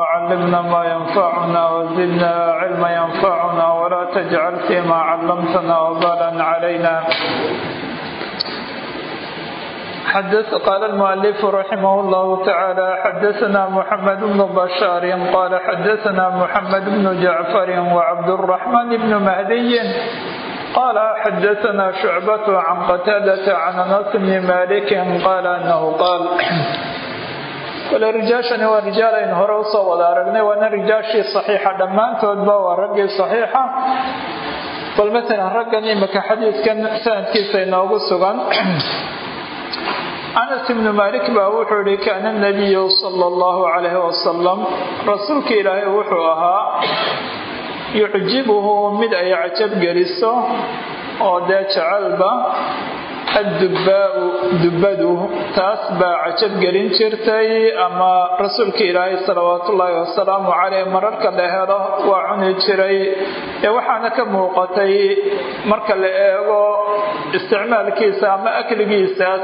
وعلمنا ما ينفعنا وزدنا علما ينفعنا ولا تجعل فيما علمتنا وبالا علينا حدث قال المؤلف رحمه الله تعالى حدثنا محمد بن بشار قال حدثنا محمد بن جعفر وعبد الرحمن بن مهدي قال حدثنا شعبة عن قتادة عن أنس بن مالك قال أنه قال kole rijaashani waa rijaal aynu hore u soo wada aragnay waana rijaashii saxiixa. Dhammaantoodba waa raggii saxiixa. Bal matalan raggan imika xadiidkan sanadkiisa inoogu sugan. Anas ibnu malik baa wuxuu yihi kaana nabiyu sala allahu calayhi wasalam rasuulka ilaahay wuxuu ahaa yucjibuhu mid ay cajab geliso oo dee jecelba addubbaau dubbadu taas baa cajab gelin jirtay ama rasuulka ilaahay salawaat ullaahi wasalaamu caleyh mararka la waa cuni jiray ee waxaana ka muuqatay marka la eego isticmaalkiisa ama akligiisaas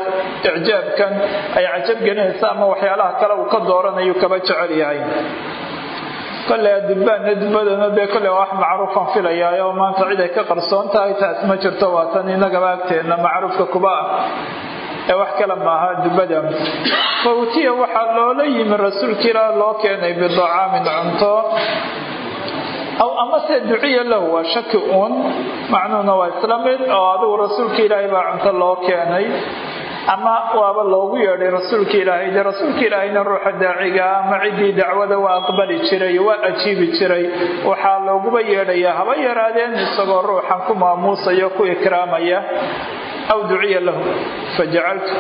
icjaabkan ay cajab gelinaysa ama waxyaalaha kale uu ka dooranayu kaba jecel yahay kole dubbaanna dubbadana dee kole waa wax macruufan filayaayo? Maanta cid ay ka qarsoon tahay taas ma jirto waa tan inagaba agteenna macruufka kuba ah. Ee wax kale maaha dubbada fa waxaa loola yimi rasuulka ilaah loo keenay bidacaamin cunto. Aw amase duciya lahu waa shaki uun macnuhuna waa isla mid oo adigu rasuulka ilaahay baa cunto loo keenay ama waaba loogu yeedhay rasuulka ilaahay. De rasuulka ilaahayna ruuxa daaciga ama ciddii dacwada waa aqbali jiray waa ajiibi jiray. Waxaa looguba yeedhayaa haba yaraadeen isagoo ruuxan ku maamuusaya ku ikraamaya. Aw duciya lahu fajacaltu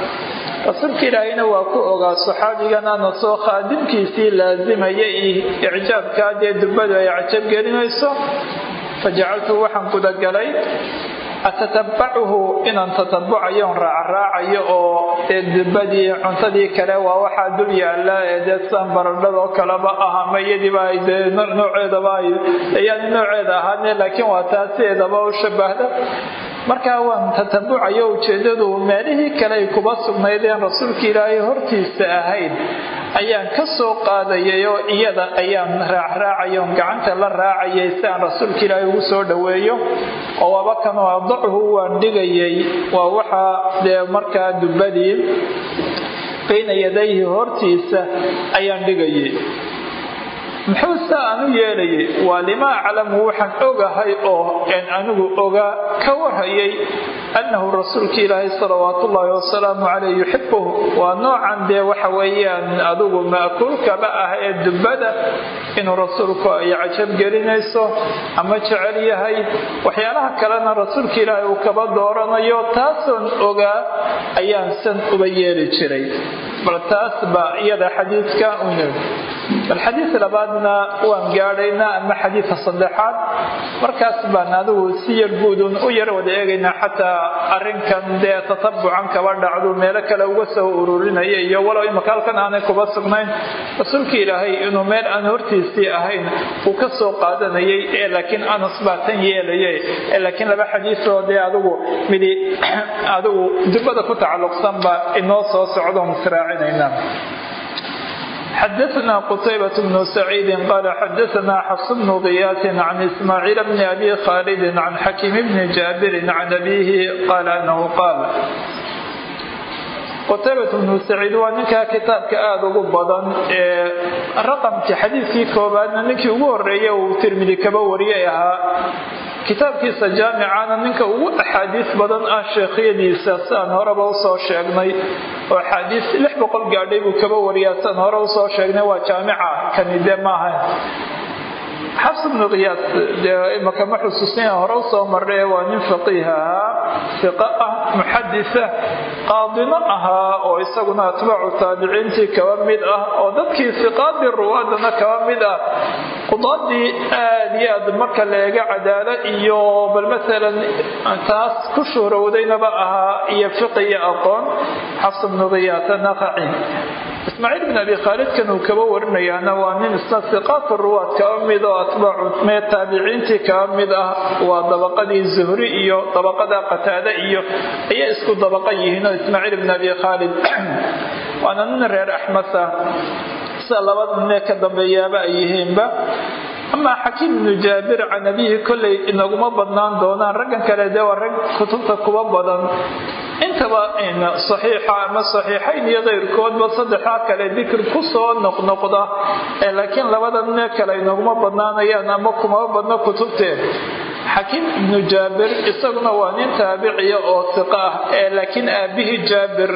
rasuulka ilaahayna waa ku ogaa saxaabigana soo khaadimkiisii laasimaya icjaabkaa dee ay cajab gelinayso fajacaltu waxaan gudagalay atatabacuhu inaan tatabucayo on raacraacayo oo dee dubadii cuntadii kale waa waxaa dul yaalla ee dee san baradhadoo kaleba ah ama iyadiiba ay dee nooceedaba ay ayaan nooceeda ahaane laakiin waa taasideedaba u shabahda markaa waan tatabucayo ujeedadu meelihii kale ay kuba sugnaydeen rasuulka ilaahay hortiisa ahayd ayaan ka soo qaadayay oo iyada ayaan raacraacay oon gacanta la raacayay si aan rasuulka ilaahay ugu soo dhoweeyo oo waaba kanoo adachu waan dhigayay waa waxaa dee markaa dubbadii bayna yadayhi hortiisa ayaan dhigayay muxuu saa aan u yeelayay waa lima aclamu waxaan ogahay oo en anigu ogaa ka warhayay annahu rasuulka ilaahay salawaat ullaahi wasalaamu caleyh yuxibuhu waa noocan dee waxa weeyaan adigu ma'kuulkaba ah ee dubbada inuu rasuulku ay cajab gelinayso ama jecel yahay. Waxyaalaha kalena rasuulka ilaahay uu kaba dooranayo taasoon ogaa ayaan san uba yeeli jiray. Bal taas baa iyada xadiidka bal xadiid labaadna waan gaadhaynaa ama xadiidka saddexaad. Markaas baan adigu si yar guudun u yar wada eegaynaa xataa arrinkan dee tatabucan kaba dhacdu meelo kale uga soo ururinaya iyo walow imaka halkan aanay kuba sugnayn rasuulka ilaahay inuu meel aan hortiisii ahayn uu ka soo qaadanayay ee laakiin anas baa tan yeelaya ee laakiin laba xadiisoo dee adigu midi adigu dubada ku tacalluqsan baa inoo soo socdoon israacinaynaa xadana qtaybaة bn sacيidi qal xadana xafs bn diyaasi can ismaaciil bni abi khaalidi can xakim bni jaabiri can abihi qal anahu qaal qutaybat bnu saciid waa ninkaa kitaabka aada ugu badan ee raqamkii xadiidkii koobaadna ninkii ugu horreeya uu tirmidi kaba wariyay ahaa. Kitaabkiisa jaamicana ninka ugu axaadiis badan ah sheekhyadiisa siaan horeba u soo sheegnay oo axaadiis lix boqol gaadhay buu kaba wariyaa siaan hore u soo sheegnay waa jaamica kanide maaha xafs bnu kiyaas dee imaka ma xusuusina hore u soo marray waa nin faqiih ahaa fiqa ah muxadisa qaadino ahaa oo isaguna atbaacu taabiciintii kaba mid ah oo dadkii fiqaadii ruwaadana kaba mid ah qudaadii aad iyo aad marka la eega cadaalo iyo bal maalan taas ku shuhrowdaynaba ahaa iyo fiqi iyo aqoon xafs bnu kiyaas naqaci ismaaciil bin abi khaalidkan uu kaba warinayaana waa nin isna siqaat ruwaad kaba mid oo atbaacu mee taabiciintii kaba mid ah waa dabaqadii zuhri iyo dabaqada qataade iyo ayay isku dabaqa yihiin oo ismaaciil bin abi khaalid. Waana nin reer axmasa. Sida laba ninee ka dambeeyaaba ay yihiinba amaa xakiim ibnu jaabir can abihi kolley inaguma badnaan doonaan. Raggan kale dee waa rag kutubta kuba badan. Intaba saxiixa ama saxiixayn iyo keyrkoodba saddexdaa kale dikri ku soo noqnoqda. Laakiin labada ninee kale inaguma badnaanayaan ama kumaba badno kutubteen xakiim ibnu jaabir isaguna waa nin taabiciya oo siqa ah. Ee laakiin aabihii jaabir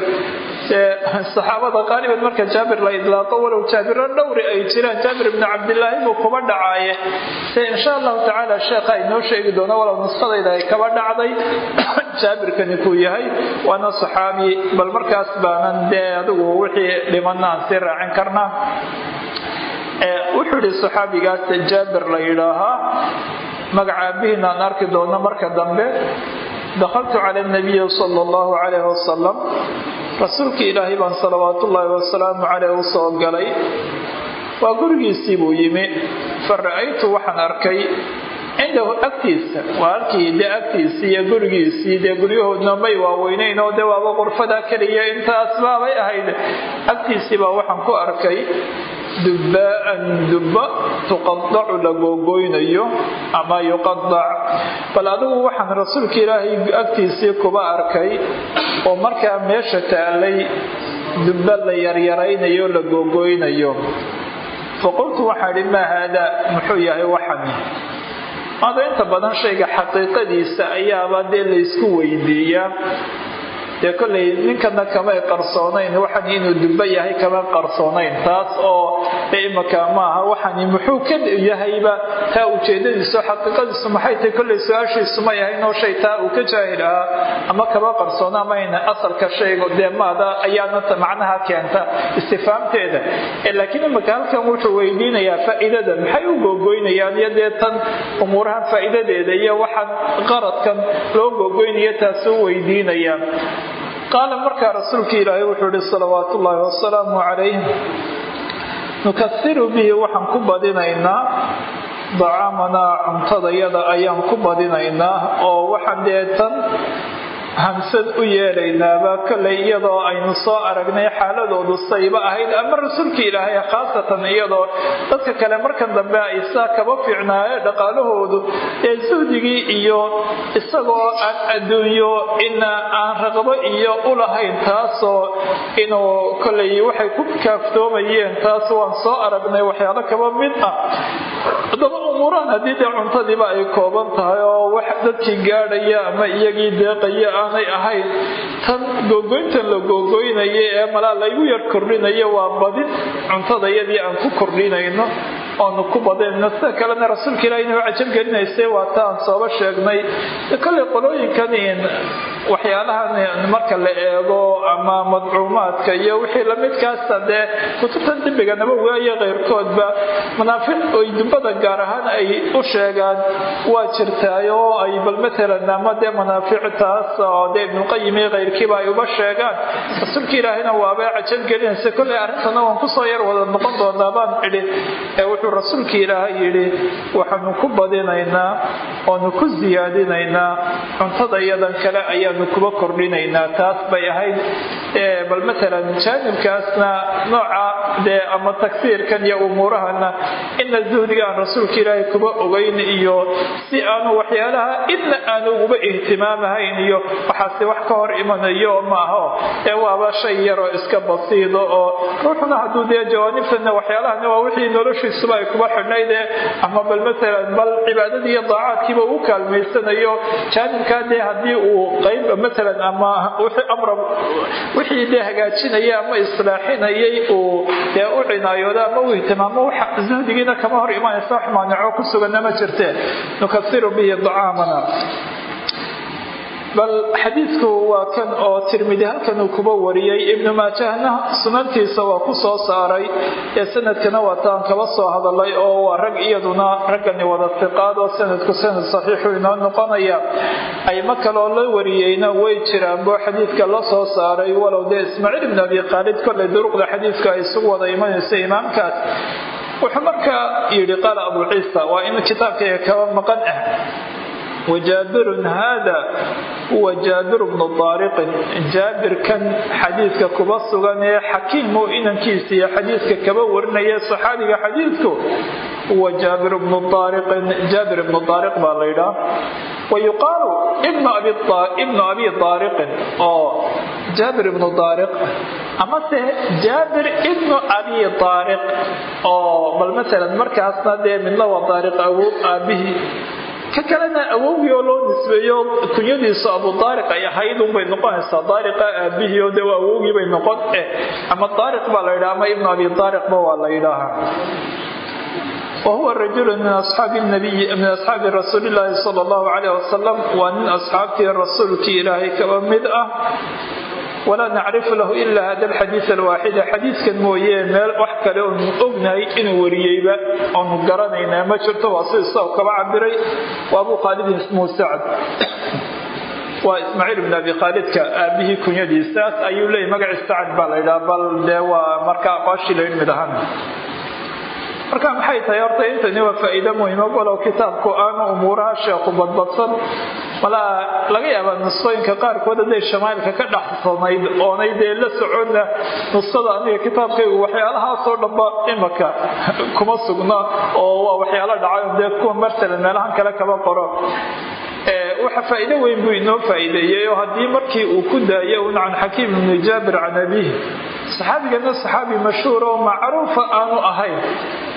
saxaabada qaaliban marka jaabir la idlaaqo walow jaabiro dhowri ay jiraan jaabir ibnu cabdilaahi buu kuba dhacaaye. Se insha allahu tacaala sheekha inoo sheegi doono walow nusqadayda ay kaba dhacday jaabirkani kuu yahay waana saxaabi bal markaas baanan dee adigu wixii dhimanna aan sii raacin karnaa. Wuxuu yihi saxaabigaas jaabir la yidhaahaa magaca aabihiin aan arki doono marka dambe dakhaltu cala nabiyi sala allahu calayh wasalam rasuulkii ilaahay baan salawaatu ullaahi wasalaamu caleyh u soo galay. Waa gurigiisii buu yimi. Fa ra'aytu waxaan arkay cindahu agtiisa waa halkii dee agtiisii iyo gurigiisii dee guryahoodna may waaweynayn oo dee waaba qurfada keliya intaas baabay ahayd. Agtiisii baa waxaan ku arkay dubbaan dubba tuqadacu la googoynayo ama yuqadac bal adigu waxaan rasuulka ilaahay agtiisii kuba arkay oo markaa meesha taalay dubba la yaryaraynayo la googoynayo faqultu waxaan idhi maa haadaa muxuu yahay waxani maada inta badan shayga xaqiiqadiisa ayaaba dee laysku weydiiyaa dee kollay ninkana kamay qarsoonayn waxan inuu dubba yahay kama qarsoonayn. Taas oo imaka maaha waxani muxuu ka yahayba? Taa ujeedadiiso xaqiiqadiisu maxay tahay? Kollay su'aashiisu ma yahayn oo shay taa uu ka jaahil ama kama qarsoona mayna asalka shayga dee maada ayaana macnaha keenta istifaamteeda. Laakiin imaka halkan wuxuu weydiinayaa faa'iidada maxay u googoynayaan iyo dee umuurahan faa'iidadeeda iyo waxaan qaradkan loo googoynaya taasuu weydiinaya qaala markaa rasuulka ilaahay wuxuu ihi salawaatu ullaahi wasalaamu calayh nukasiru bihi waxaan ku badinaynaa dacaamanaa cuntadayada ayaan ku badinaynaa oo waxaan dee tan hamsad u yeelaynaaba kollay iyadoo aynu soo aragnay xaaladoodu sayba ahayd. Ama rasuulka ilaahay khaasatan iyadoo dadka kale markan dambe ay saa kaba fiicnaaye dhaqaalahoodu ee suhdigii iyo isagoo aan adduunyo ina aan raqabo iyo u lahayn taasoo inuu kollay waxay ku kaaftoomayeen taas waan soo aragnay waxyaalo kaba mid ah. Haddaba umuurahan haddii dee cuntadiiba ay kooban tahay oo wax dadkii gaadhaya ama iyagii deeqaya aanay ahayn. Tan googoyntan la googoynaya ee malaa laygu yar kordhinayo waa badin cuntadayadii aan ku kordhinayno oonu ku badayno sida kalena rasuulka ilaah inuu cajab gelinaysay waa ta aan sooba sheegnay. Kollay qolooyinkan waxyaalahan marka la eego ama madcuumaadka iyo wixii lamidkaasa dee kutubtan dembiga nabowiga iyo keyrkoodba manaafic oy dubbada gaar ahaan ay u sheegaan waa jirtaay oo ay bal matalan ama dee manaafictaas oo dee ibnuqayim iyo keyrkiiba ay uba sheegaan. Rasuulka ilaahina waabay cajab gelinaysa. Kollay arrintana waan ku soo yar wada noqon doonaa baan idhi. Ee wuxuu rasuulka ilaahay yidhi waxaanu ku badinaynaa oonu ku siyaadinaynaa cuntada iyadan kale ayaanu kuba kordhinaynaa. Taas bay ahayd bal matalan jaanibkaasna nooca dee ama tagsiirkan iyo umuurahana ina zuhdiga rasuulka ilaahay kuba ogeyn iyo si aanu waxyaalaha idna aanu uguba ihtimaamahayn iyo waxaase wax ka hor imanayo maaho ee waaba shay yaroo iska basiido oo ruuxuna hadduu dee jawaanibtana waxyaalahana waa wixii noloshiisuba ay kuba xidhnaydee ama bal matalan bal cibaadadii iyo daacaadkiiba uu kaalmaysanayo jaanibkaa dee haddii uu qayb matalan ama amra wixii dee hagaajinaya ama islaaxinayay uu dee u cinaayooda ama u ihtimaamo zuhdigiina kama hor imanaysa wax maanico ku suganna ma jirte. Nukasiru bihi dacaamana bal xadiidku waa kan oo tirmidi halkan uu kuba wariyey. Ibnu maajahna sunantiisa waa ku soo saaray. Ee sanadkana waa taan kaba soo hadalay oo waa rag iyaduna raggani wada siqaad oo sanadku sanad saxiixu inoo noqonaya. Ayma kaloo la wariyeyna way jiraan boo xadiidka la soo saaray. Walow dee ismaaciil ibn abi khaalid kollay duruqda xadiidka ay isugu wada imanaysa imaamkaas. Wuxuu markaa yidhi qaala abu ciisa waa in kitaabkayga kaba maqan ah wajaabirun haada huwa jaabiru bnu daariqin jaabirkan xadiidka kuba sugan ee xakiim oo inankiisiiyo xadiidka kaba warinaya saxaabiga xadiidku huwa jaabir bnu daariqin jaabir ibnu daariq baa la yidhaah wayuqaalu ibnu abi daariqin oo jaabir ibnu daariq amase jaabir ibnu abi daariq oo bal masalan markaasna dee midna waa daariq awow aabihii ka kalena awowgii oo loo nisbeeyo kunyadiisu abu daariq ay ahayd unbay noqonaysaa daariqa aabihii oo de waa awowgii bay noqon eh, ama daariq baa la yidhaha ama ibnu abi daariqba waa la yidhaahaa walaa nacrifu lahu ila hada alxadiis alwaaxida xadiiskan mooyee meel wax kale oonu ognahay inuu wariyeyba oonu garanaynaa ma jirto waa si isaw kaba cabiray waa abuu khaalid muusacad waa ismaaciil ibn abi khaalidka aabihii kunyadiisaas ayuu leeyay magaciis sacad baa la ydhaha bal dee waa markaa aqoonshii laydh mid ahaan marka maxay tahay horta intani waa faa'iido muhiima walow kitaabku aanu umuuraha sheekhu badbadsan. Malaa laga yaabaa nusqooyinka qaarkood hadday shamaa'ilka ka dhaxsanayd oonay dee la soconna nusqada aniga kitaabkaygu waxyaalahaasoo dhanba imaka kuma sugna oo waa waxyaalo dhacayo dee kuwa marsalan meelahan kale kaba qoro. Waxa faa'iido weyn buu inoo faa'iideeyey oo haddii markii uu ku daayo un can xakiim ibni jaabir can abihi saxaabigana saxaabi mashhuur oo macruufa aanu ahayn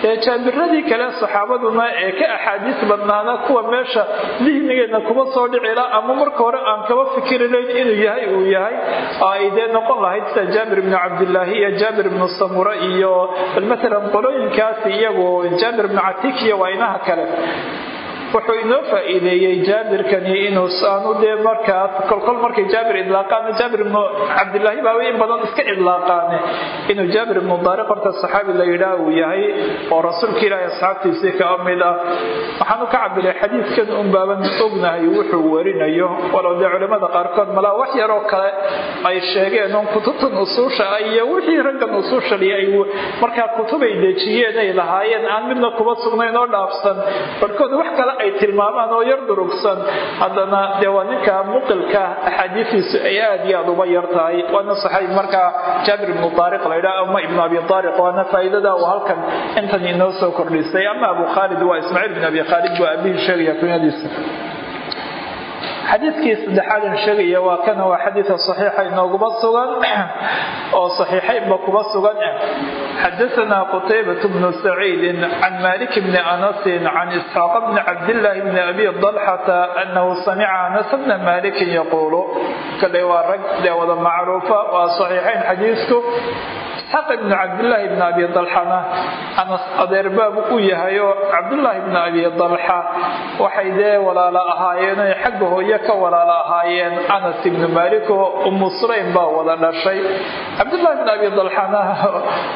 ee jaabiradii kale saxaabaduna ee ka axaadiis badnaana kuwa meesha dihnigeedna kuma soo dhicila ama marka hore aan kaba fikirilayn inuu yahay uu yahay ay dee noqon lahayd sida jaabir ibnu cabdilaahi iyo jaabir ibnu samura iyo matalan qolooyinkaasi iyagu jaabir ibnu catiik iyo waynaha kale wuxuu inoo faa'iideeyey jaabirkani inuu saanu dee markaas kolkol markay jaabir idlaaqaan jaabir ibnu cabdilaahi baa in badan iska idlaaqaane. Inuu jaabir ibnu horta saxaabi la yidhaah uu yahay oo rasuulka ilaahi asxaabtiisii kaa mid ah. Waxaanu ka cabiray xadiidkan un ognahay wuxuu warinayo walow dee culimmada qaarkood malaa wax yaroo kale ay sheegeen un kutubtan usuusha ah iyo wixii raggan usuushali ay markaa kutubay dejiyeen ay lahaayeen aan midna kuba sugnayn oo dhaafsan. Barkood wax kale ay tilmaamaan oo yar durugsan. Haddana dee ninka muqilka axaadiistiisu ay aad iyo aad uba yar tahay. Waana saxaabi markaa jaabir ibnu daariq la yidhaha ama ibnu abi daariq waana faa'iidada uu halkan. Intan inoo soo kordhisay ama abu khaalid waa ismaaciil bin abi khaalid buu aabihii sheegaya kunyadiisa xadiidkii saddexaad in sheegaya waa kana waa xadiida saxiixa inooguma sugan oo saxiixaynba kuba sugan. Xadaanaa qutaybat bnu saciidin can malik bni anasin can isxaaq bni cabdillaahi bni abi dalxata anahu samica anas bna malikin yaquulu. Kale waa rag dee wada macruufa waa saxiixayn xadiisku isxaaq ibni cabdillaahi bni abi dalxana anas adeerbaab u yahay oo cabdullaahi bni abi dalxa waxay dee walaalo ahaayeen oy xagga hooye ka walaalo ahaayeen. Anas ibni maalik oo umu baa wada dhashay. Cabdullaahi bni abi dalxana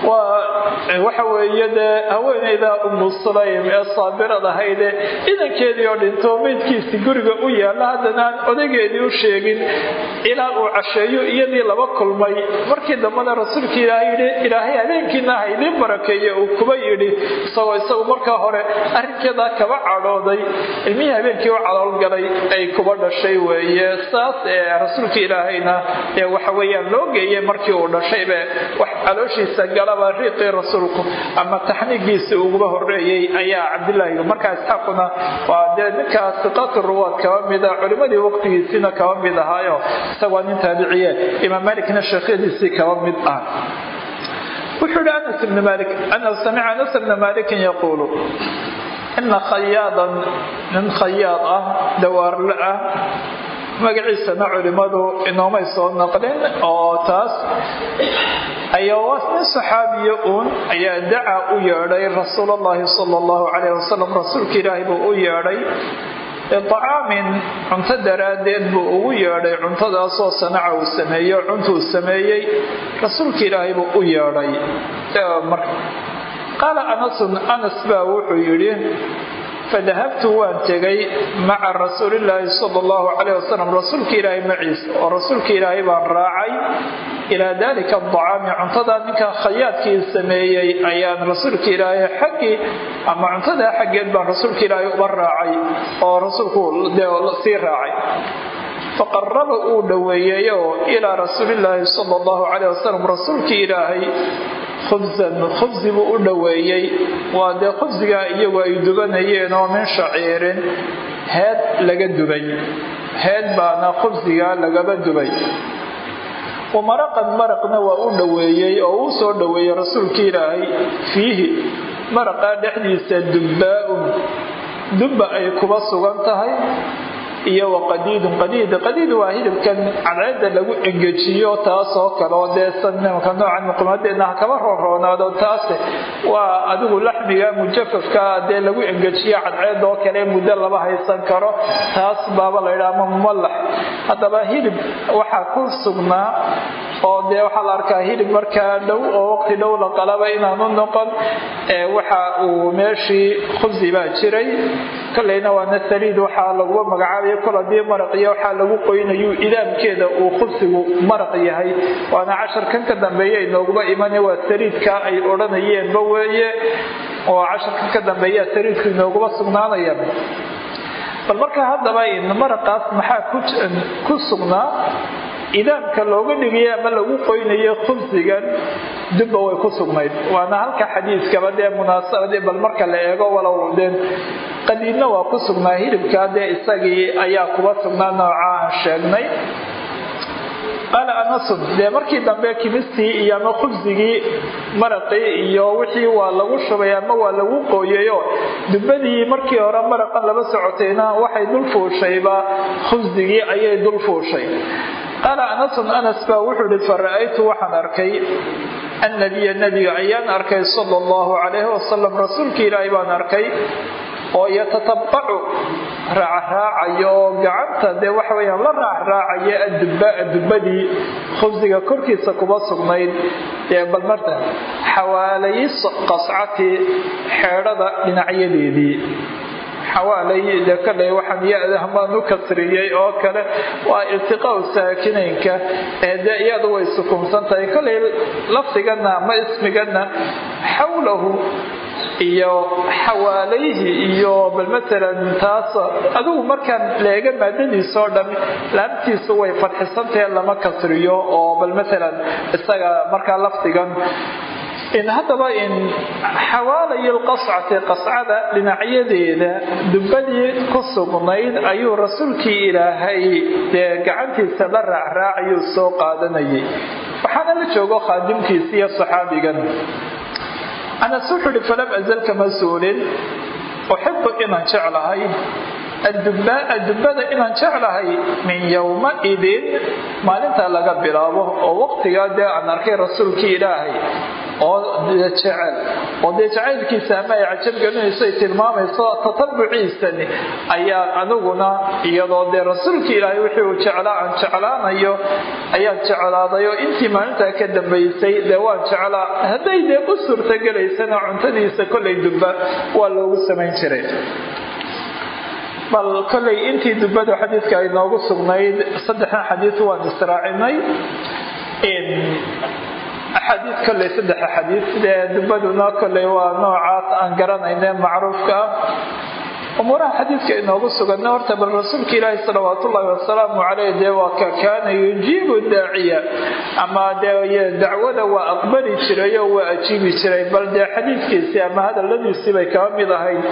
waa waxa weeye dee haweenayda umu sulaym ee saabirad ahayde idankeedii oo dhinto meydkiisi guriga u yaalla haddana odageedii u sheegin ilaa uu casheeyo iyadii laba kulmay. Markii dambena rasuulka ilaahay yidhi ilaahay habeenkiina ha idiin barakeeye uu kuba yidhi. Isagoo isagu markaa hore arrinkeedaa kaba cadhooday. Ilmihii habeenkii u caloolgalay ay kuba dhashay weeye. Saas rasuulka ilaahayna ee waxa weeyaan loo geeyey markii uu dhashaybe wax calooshiisa galaba riiqii rasuulku ama taxniigiisii uguba horeeyey ayaa cabdilaahi markaa isxaaquna waa dee ninkaa siqaatu ruwaad kaba mida culimmadii waqtigiisiina kaba mid ahaayo. Isagoo nin taabiciye imaam maalikna sheekhyadiisii kaba mid ah wuxuu yihi anas ibn malik ana samica anas ibna malikin yaquulu ina khayaadan nin khayaad ah dawaarle ah magaciisana culimmadu inoomay soo naqlin oo taas ayaa nin saxaabiya uun ayaa daca u yeedhay rasuul allahi sala allahu calayh wasalam rasuulka ilaahay buu u yeedhay icaamin cunto daraaddeed buu ugu yeedhay cuntadaasoo sanaca uu sameeyo cuntuu sameeyey rasuulka ilaahay buu u yeedhay. Qaala anasun anas baa wuxuu yidhi fadahabtu waan tegay maca rasuulillaahi sala allahu calayh wasalam rasuulka ilaahay maciisa oo rasuulka ilaahay baan raacay ilaa dalika adacaami cuntada ninka khayaadkii sameeyey ayaan rasuulka ilaahay xaggii ama cuntadaa xaggeed baan rasuulka ilaahay uba raacay oo rasuulku sii raacay faqaraba uu dhoweeyeyo ilaa rasuulillaahi sala allahu calayh wasalam rasuulkii ilaahay khubsan khubsi buu u dhoweeyey. Waa dee khubsigaa iyagu ay dubanayeen oo min shaciirin. Heed laga dubay. Heed baana khubsigaa lagaba dubay. Wa maraqan maraqna waa u dhoweeyey oo uu soo dhoweeyey rasuulkii ilaahay. Fiihi maraqaa dhexdiisa dubbaa-un. Dubba ay kuba sugan tahay iyo wa qadiidun qadiid waa hilibkan cadceedda lagu engejiyo taasoo kale oo dee sanimka noocan muqimadeedna ha kaba roonroonaado taase. Waa adigu laxmiga mujafafka dee lagu engejiyo cadceed oo kale muddo lama haysan karo taas baaba la yidhaha ama mumalax haddaba hilib waxaa ku sugnaa oo dee waxaa la arkaa hilib markaa dhow oo waqti dhow la qalaba inaanu noqon waxa uu meeshii khubsi baa jiray. Kolleyna waana saliid waxaa laguba magacaabaya kol iyo waxaa lagu qoynayu idaamkeeda uu khubsigu maraq yahay. Waana casharkan ka dambeeya inooguba imane waa saliidka ay odhanayeenba weeye. Oo casharkan ka dambeeya saliidku inooguba sugnaanaya bal marka haddaba maraqaas maxaa ku sugnaa idaamka looga dhigaya ama lagu qoynayo khubsigan dubba way ku sugnayd. Waana halka xadiiskaba dee munaasabadee bal marka la eego walow dee qadiidna waa ku sugnaa hilibkaa dee isagii ayaa kuba sugnaa nooca aan sheegnay. Qaala anasun dee markii dambe kimistii iyo ama khubsigii maraqii iyo wixii waa lagu shubay ama waa lagu qooyayo dubadii markii hore maraqan laba socotayna waxay dul fuushayba khubsigii ayay dul fuushay qaala anasun anas baa wuxuu ihi fara-aytu waxaan arkay annabiya nebiga ayaan arkay sala allahu calayhi wasalam rasuulkii ilaahay baan arkay oo yatatabacu raacraacayo oo gacanta dee waxa weyaan la raacraacaya adubba adubadii khubsiga korkiisa kuba sugnayd ee bal marta xawaalay qascati xeedhada dhinacyadeedii xawaalay dee kale waxaan ya-dahmaan u kasriyey oo kale waa iltiqaau saakinaynka dee iyadu way sukuumsan tahay. Kolay lafdigana ama ismigana xawlahu iyo xawaalayhi iyo bal matalan taas adigu markaan leega maadadiisoo dhan laamtiisu way fadxisantahe lama kasriyo oo bal matalan isaga markaa lafdigan in haddaba in xawaalay lqascati qascada dhinacyadeeda dubadii ku sugnayd ayuu rasuulkii ilaahay dee gacantiisa la raacraacayuu soo qaadanayay waxaana la joogo khaadimkiisa iyo saxaabigan anas wuxuu ihi falam azal kama suulin uxibu inaan jeclahay adubaa dubbada inaan jeclahay min yowmaidin maalintaa laga bilaabo oo waqtigaa dee aan arkay rasuulkii ilaahay oo jecel. Oo dee jacaylkiisa ama ay cajab gelinayso ay tilmaamayso tatabuciisani ayaan aniguna iyadoo dee rasuulkii ilaahay wixii uu jeclaa aan jeclaanayo ayaan jeclaaday oo intii maalintaa ka dambaysay dee waan jeclaa. Hadday dee u suurtagelaysana cuntadiisa kollay dubba waa loogu samayn jiray. Bal kollay intii dubadu xadiidka ay noogu sugnayd saddexdan xadiid waan israacinay axaadiid kolley saddexa xadiid dee dubaduna kolley waa noocaas aan garanayne macruufka. ah umuuraha xadiidka inoogu suganna horta bal rasuulka ilaahi salawaat wasalaamu caleyh dee waa ka kaana yujiibu daaciya ama dee dacwada waa aqbali jiray oo waa ajiibi jiray. Bal dee xadiidkiisii ama hadaladiisii bay kaba mid ahayd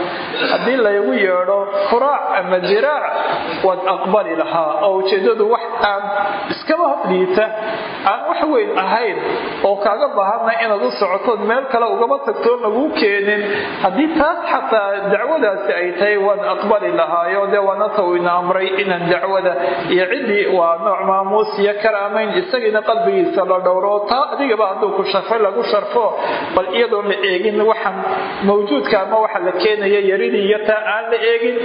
haddii laygu yeedho kuraac ama diraac waad aqbali lahaa. Oo ujeedadu wax aan iskaba liita aan wax weyn ahayn oo kaaga baahana inaad u socotood meel kale ugaba tagtoo laguu keenin. Haddii taas xataa dacwadaasi ay tahay waan aqbali lahaayo dee waanata uu ina amray inaan dacwada iyo ciddii waa nooc maamuus iyo karaamayn isagiina qalbigiisa la dhowro. Taa adigaba hadduu ku sharfay lagu sharfo bal iyadoon la eegin waxaan mawjuudka ama waxa la keenaya yaridii iyo taa aan la eegin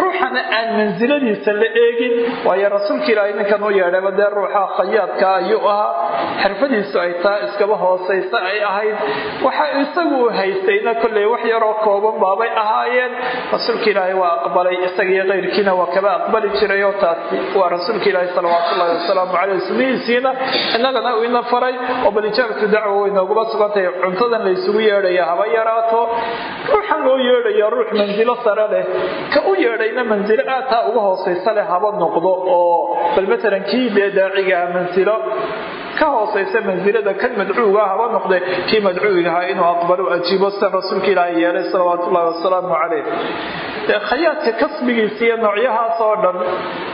ruuxana aan mansiladiisa la eegin. Waayo rasuulka ilaahay ninkan u yeedhayba dee ruuxa khayaadka ayuu ahaa? Xirfadiisu ay taa iskaba hoosaysa ay ahayd. Waxa isagu u haystayna kolley wax yaroo kooban baabay ahaayeen. Rasuulka ilaahay waa aqbalay isagiyo keyrkiina waa kaba aqbali jiray oo taasi waa rasuulka ilaahi salawaatullahi wasalaamu caleyh sunnihiisiina innagana uu ina faray oo bal ijaabatu dacwa way nooguma sugantahay. Cuntadan la isugu yeedhaya haba yaraato. Ruuxan loo yeedhaya ruux mansilo sare leh. Ka u yeedhayna mansilo aad taa uga hoosaysa leh haba noqdo oo bal matalan kii dee daacigaha mansilo ka hoosaysa mansilada kan madcuuga haba noqde. Kii madcuugahaa inuu aqbalo ajiibo sida rasuulka ilaahi yeelay salawaatullahi wasalaamu caleyh khayaadka kasbigiisa iyo noocyahaas oo dhan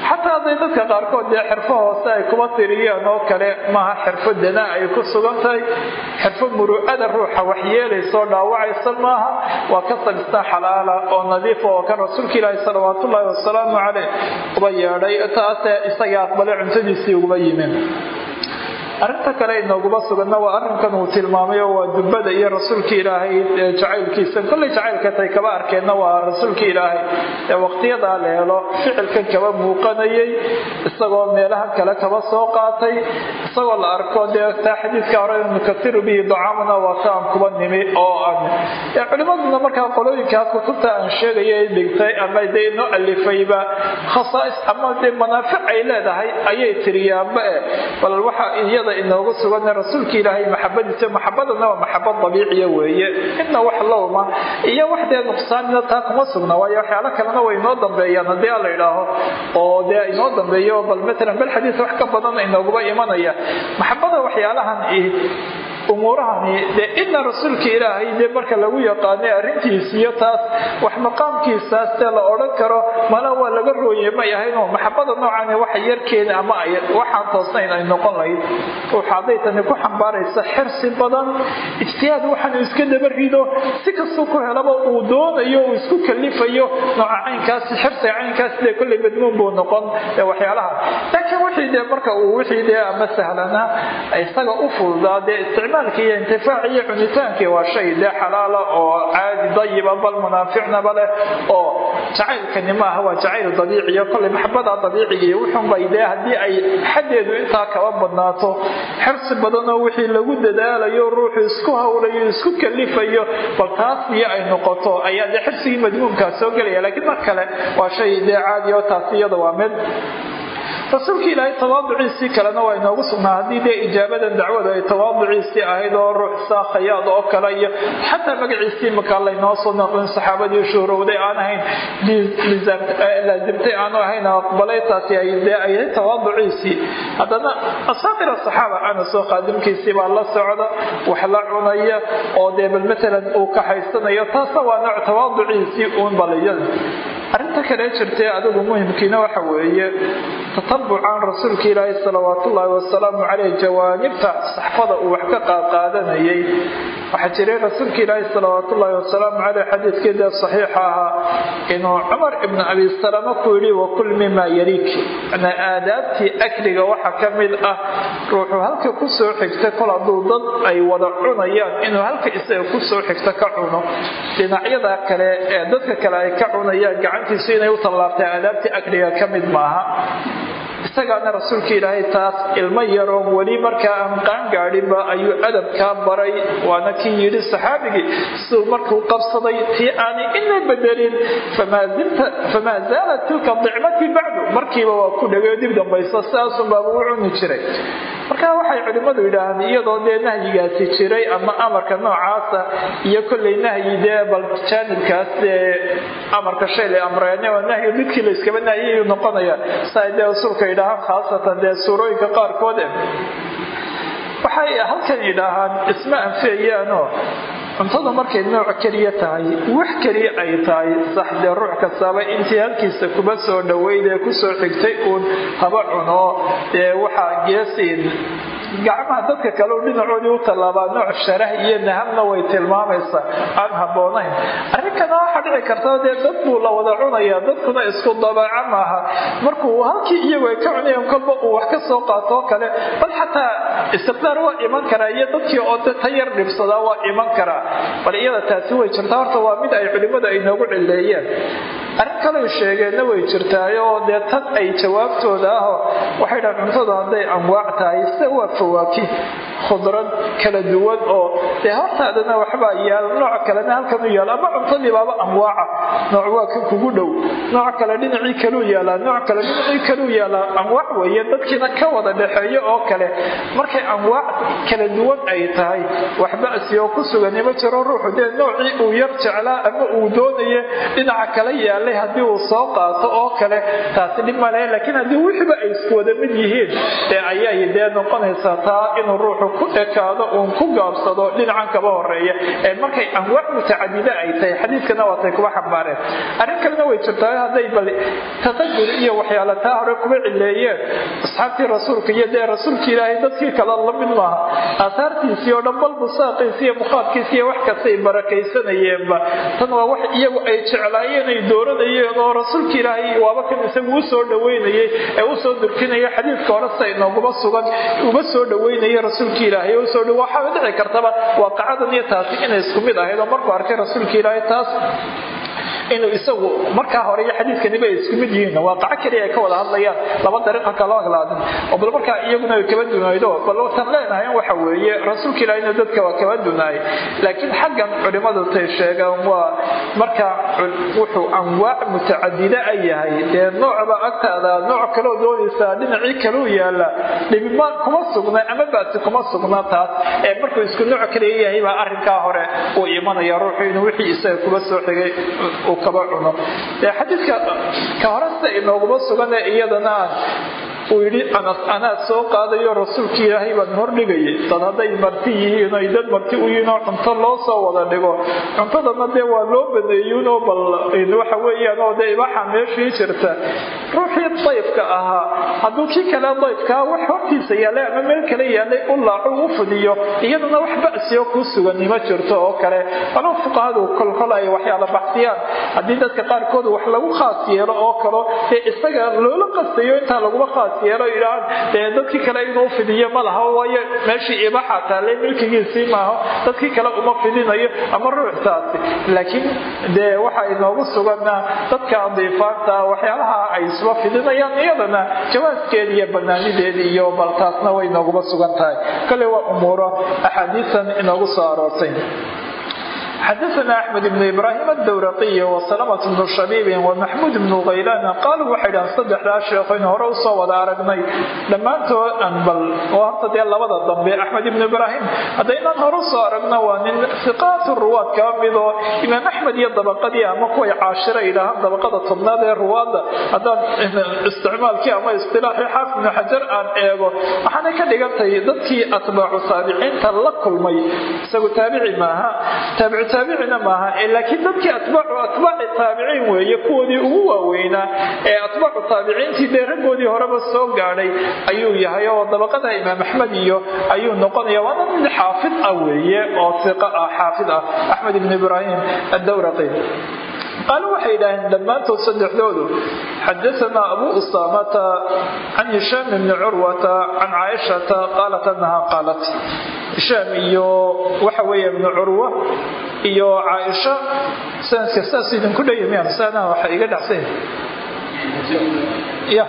xataa hadday dadka qaarkood dee xirfo hoose ay kuma tiriyeen oo kale maaha xirfo danaa ay ku sugan tahay xirfo muru'ada ruuxa waxyeelaysoo dhaawacaysa maaha waa kasabista xalaala oo nadiifa oo kan rasuulka ilaahi salawaatullaahi wasalaamu caleyh uba yeedhay taase isaga aqbalay cuntadiisii uguma yimin arrinta kale inooguma suganna waa arrinkan uu tilmaamay oo waa dubbada iyo rasuulka ilaahay jacaylkiisa. Kolley jacaylka tay kaba arkeenna waa rasuulka ilaahay. Ee waqtiyadaa la ficilkan kaba muuqanayay isagoo meelahan kale kaba soo qaatay isagoo la arko. Dee taa xadiidka hore nukasiru bihi dacaamuna waa ta aan kuba nimi oo aan. Culimaduna markaa qolooyinkaa kutubta aan sheegaya dhigtay ama dee inoo alifayba. Khasaais ama dee manaafic ay leedahay ayay tiriyaanba e bal waxa iyada inoogu sugan rasuulka ilaahay maxabadiisa maxabadana waa maxabad dabiiciya weeye. Inna wax lowma iyo wax dee nuqsaanina taa kuma sugna. Waayo waxyaalo kalena way inoo dambeeyaan haddii ala idhaaho oo dee inoo dambeeyo bal matalan bal xadiis wax ka badan inooguba imanaya. Maxabada waxyaalahan umuurahani dee ina rasuulka ilaahay dee marka lagu yaqaanay arrintiis iyo taas wax maqaamkiisaas dee la odhan karo mala waa laga rooye may ahaynoo maxabada noocan waxa yarkeeda ama waxaan toosnayn ay noqon lahayd. Ruuxa hadday tani ku xambaaraysa xirsi badan ijtihaad waxaanu iska daba rido si kastuu ku helaba uu doonayo uu isku kalifayo nooca caynkaasi xirsiga caynkaasi dee kolley madmuun buu noqon waxyaalaha. Laakiin wixii dee marka uu wixii dee ama sahlana isaga u fududaa dee isticmaalkii iyo intifaaci iyo cunitaankii waa shay dee xalaala oo caadi dayiba bal munaaficnaba leh oo jacaylkani maaha waa jacayl dabiiciyo kolley maxabada dabiiciga iyo wuxunbay dee haddii ay xaddeedu intaa kaba badnaato. Xirsi badanoo wixii lagu dadaalayo ruuxu isku hawlayo isku kalifayo bal taas iyo ay noqoto ayaa dee xirsigii madmuumkaa soo gelaya. Laakiin mar kale waa shay dee caadi oo taas iyada waa mid rasuulka ilaahay tawaaduciisii kalena waa inoogu sugnaa haddii dee ijaabadan dacwada ay tawaaduciisii ahayd oo ruux saa khayaad oo kale iyo xataa magaciisii makaa laynoo soo naqlin saxaabadii shuhrowday aan ahayn laazimtay aanu ahayn aqbalay taasi dee ay tawaaduciisii. Haddana asaaqira saxaaba anasoo qaadimkiisii baa la socda wax la cunaya oo dee bal matalan uu kaxaysanayo taasna waa nooc tawaaduciisii uun baliyada arrinta kale jirtay adigu muhimkiina waxa weeye tatabucan rasuulka ilaahi salawaatullaahi wasalaamu caleyh jawaanibta saxfada uu wax ka qaadqaadanayay waxaa jiray rasuulka ilaahi salawaatullaahi wasalaamu caleyh xadiidkeeda saxiixa ahaa inuu cumar ibnu abi salama ku yidhi wakul mima yaliik. Manaa aadaabtii akliga waxa ka mid ah ruuxu halka ku soo xigta kol hadduu dad ay wada cunayaan inuu halka isaga ku soo xigta ka cuno. Dhinacyada kale ee dadka kale ay ka cunayaan gacantiisu inay u tallaabtay aadaabtii akliga ka mid maaha isagaana rasuulka ilaahay taas ilmo yaroon weli markaa aan qaangaadhinba ayuu adabkaa baray. Waana kii yidhi saxaabigii siduu markuu qabsaday tii aanay ina bedelin famaa zaalat tilka dicmati bacdu. Markiiba waa ku dhagay dib dambayso sidaasunbaaba u cuni jiray. Marka waxay culimmadu yidhaahaan iyadoo dee nahyigaasi jiray ama amarka noocaasa iyo kolley nahyi dee bal jaanibkaas dee amarka shay la amreene oo nahyi midkii la iskaba noqonaya saa dee rasuulka yidhaahaan khaasatan dee suurooyinka qaarkood e waxay halkan yidhaahaan isma anfiyayaanoo cuntada markay nooc keliya tahay wax keliya ay tahay sax dee ruux kastaaba intii halkiisa kuma soo dhoweyd ee ku soo xigtay uun haba cuno dee waxaa geesiin gacmaha dadka kale dhinacoodii u tallaabaa nooc sharah iyo nahamna way tilmaamaysaa aan habboonayn. Arrinkana waxaa dhici karta dee dad buu la wada cunaya dadkuna isku dabeeco maaha. Markuu halkii iyagu ay ka cunayaan kolba uu wax ka soo qaatoo kale bal xataa istiqdaar waa iman karaa iyo dadkii oo ta yar dhibsadaa waa iman karaa. Bal iyada taasi way jirtaa horta waa mid ay culimmadu ay noogu cileeyeen arrin kaley sheegeenna way jirtaayo oo dee tan ay jawaabtooda ahoo waxay dhahan cuntadu hadday anwaac tahay se waa fawaaki khudrad kala duwan oo dee hortaadana waxbaa yaal nooc kalena halkan yaal ama cuntadiibaaba anwaaca. Nooc waa kan kugu dhow. Nooc kale dhinacii kaluu yaalaa nooc kale dhinacii kaluu yaalaa anwaac weeye dadkiina ka wada dhexeeyo oo kale. Markay anwaac kala duwan ay tahay wax ba'si oo ku sugani ma jiro ruuxu dee noocii uu yar jeclaa ama uu doonayo dhinaca kala yaalay haddii uu soo qaato oo kale taasi dhib ma lehe laakiin haddii wixiba ay isku wada mid yihiin dee ayay dee noqonaysaa taa inuu ruuxu ku ekaado uun ku gaabsado dhinacan kaba horreeya ee markay anwaac mutacadida ay tahay xadiidkana waatay kuba xambaareen. Arrin kalena way jirtaa hadday bal taqadur iyo waxyaala taa hore kuba cileeyeen asxaabtii rasuulka iyo dee rasuulka ilaahay dadkii kale la mid maaha. Aahaartiisii oo dhan bal busaaqiisi iyo mukhaadkiisi iyo wax kastay barakaysanayeenba tan waa wax iyagu ay jeclaayeen ay dooranayeen oo rasuulka ilaahay waaba kan isagu u soo dhaweynayay ee u soo durkinaya xadiidka hore inooguma sugan uga soo dhaweynaya rasuulka ilaahay oo soo waxaaba dhici kartaba waaqacadan iyo taasi inay isku mid ahayd oo markuu arkay rasuulka ilaahay taas inuu isagu markaa hore iyo xadiidkaniba ay isku mid yihiin. Waaqaco keliya ay ka wada hadlayaan. Laba dariiqa kaloo aglaadin oo bal markaa iyaguna ay kaba dunaydo bal tan leenahay waxa weeye rasuulka ilaahina dadka waa kaba dunaay laakiin xaggan culimmadu tay sheegaan waa markaa wuxuu anwaac mutacadida a yahay. Dee noocba agtaada nooc kaloo doonaysaa dhinacii kaluu yaalla dhibima kuma sugna ama baasi kuma sugna taas. Ee markuu isku nooc kaliya yahay baa arrinkaa hore uu imanaya ruuxu inuu wixii isaga kuba soo xigay kaba cuno. Xadiidka ka hore sida inooguma sugane iyadana uu yidhi anaa soo qaadayo rasuulka ilaahay baan hordhigayay dad hadday marti yihiin ay dad marti u yihiin oo cunto loo soo wada dhigo. Cuntadana dee waa loo baneeyinoo bal waxa weeyaan oo dee ibaxa meeshii jirta. Ruuxii dayfka ahaa hadduu kii kale dayfkaa wax hortiisa yaalay ama meel kale yaalay u laaco u fudiyo iyadana wax ba'siyo kuu sugani ma jirto oo kale. Walow fuqahadu kolkol ay waxyaala baxsiyaan haddii dadka qaarkood wax lagu khaas yeelo oo kalo dee isaga loola qastayo intaa laguma khaas yeelo yidhaahd dee dadkii kale inuu fidiyo ma laha waayo meeshii ibaxa taale milkigiisii maaho dadkii kale uma fidinayo ama ruuxtaasi. Laakiin dee waxa inoogu sugana dadka diifaanta waxyaalaha ay isla fidinayaan iyadana jawaaskeeda iyo banaanideeda iyo baltaasna way inooguma sugan tahay. Kale waa umuuro axaadiisan inoogu soo xadaana axmed ibnu ibraahim adowraqiy wa bnu shabiibin wa maxmuud ibnu qaalu waxay dhahan saddexdaa sheekhoyn hore u soo wada aragnay dhammaantood bal oo horta dee labada dambe axmed ibnu ibraahim haddaynaan hore u soo aragno waa nin hiqaatu ruwaad kaa midoo imaam axmed iyo dabaqadii ama kuway caashira idhaahaan dabaqada tobnaad ee ruwaadda haddaan isticmaalkii ama istilaaxii xaafid xajar aan eego waxaanay ka dhigan dadkii atbaacu taabiciinta la kulmay isagu taabici maaha taabicina maaha laakiin dadkii atbaacu atbaaci taabiciin weeye kuwoodii ugu waaweynaa ee atbaacu taabiciintii dee horeba soo gaadhay ayuu yahay oo dabaqada imaam axmed iyo ayuu noqonaya waana nin xaafid ah weeye oo iqa ah xaafid ah. Axmed ibn ibraahim addawraqi qaaluu waxay yidhaaheen dhammaantood saddexdoodu xadaanaa abu usaamata can hishaam bni curwata can caaishata qaalat anaha qaalat. Hishaam iyo waxa weeye ibnu curwa iyo caaisha sanadka saas idinku dhayamiyan sanaa waxa iga dhacsan ya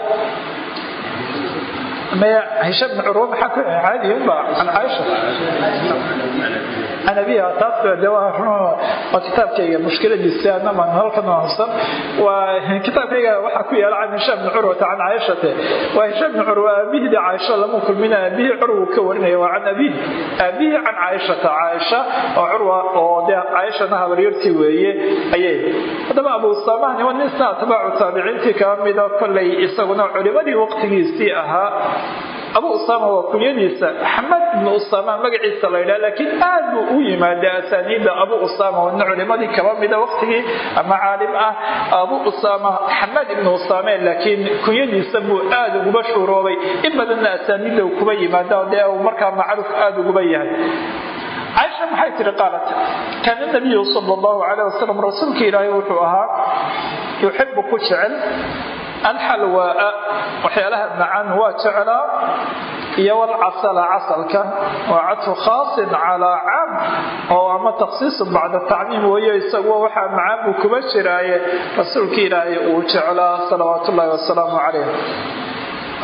maya hishaam bni curwa maxaa ku caadi unba can caaisha can abiha taas de waa kitaabkayga mushkiladiisa anaman halkan hamsan waa kitaabkayga waxaa ku yaalla can hishaam bni curwata can caaishate waa hishaam bni curwa aabihida caaisha lama kulmina aabihii curwu ka warinaya waa can abihi aabihii can caaishata caaisha oo curwa oo dee caaishana habaryartii weeye ayay. Haddaba abu usaamahni waa nin sna atbaacu taabiciintii kaba mida kollay isaguna culimadii waqtigiisii ahaa. Abu usama waa kunyadiisa xamad ibnu usama magaciisa la ydhaha laakiin aad buu u yimaada asaaniidda abu usama waa nin culimadii kaba mida waqtigii ama caalim ah. Abu usama xamad ibnu usame laakiin kunyadiisa buu aad uguba shuuroobay in badanna asaaniidda uu kuba yimaada dee uu markaa macruuf aad uguba yahay. Caaisha maxay tihi qaalat kaana nabiyu sala allahu calayh wasalam rasuulka ilaahay wuxuu ahaa yuxibu ku jecel alxalwaaa waxyaalaha macaan waa jeclaa iyo walcasala casalka. Waa cadfu khaasin calaa caam oo ama takhsiisun bacda tacmiim weeye isaguwa waxaa macaan buu kuma jiraaye. Rasuulkii ilaahay uu jeclaa salawaatu ullaahi wasalaamu calayh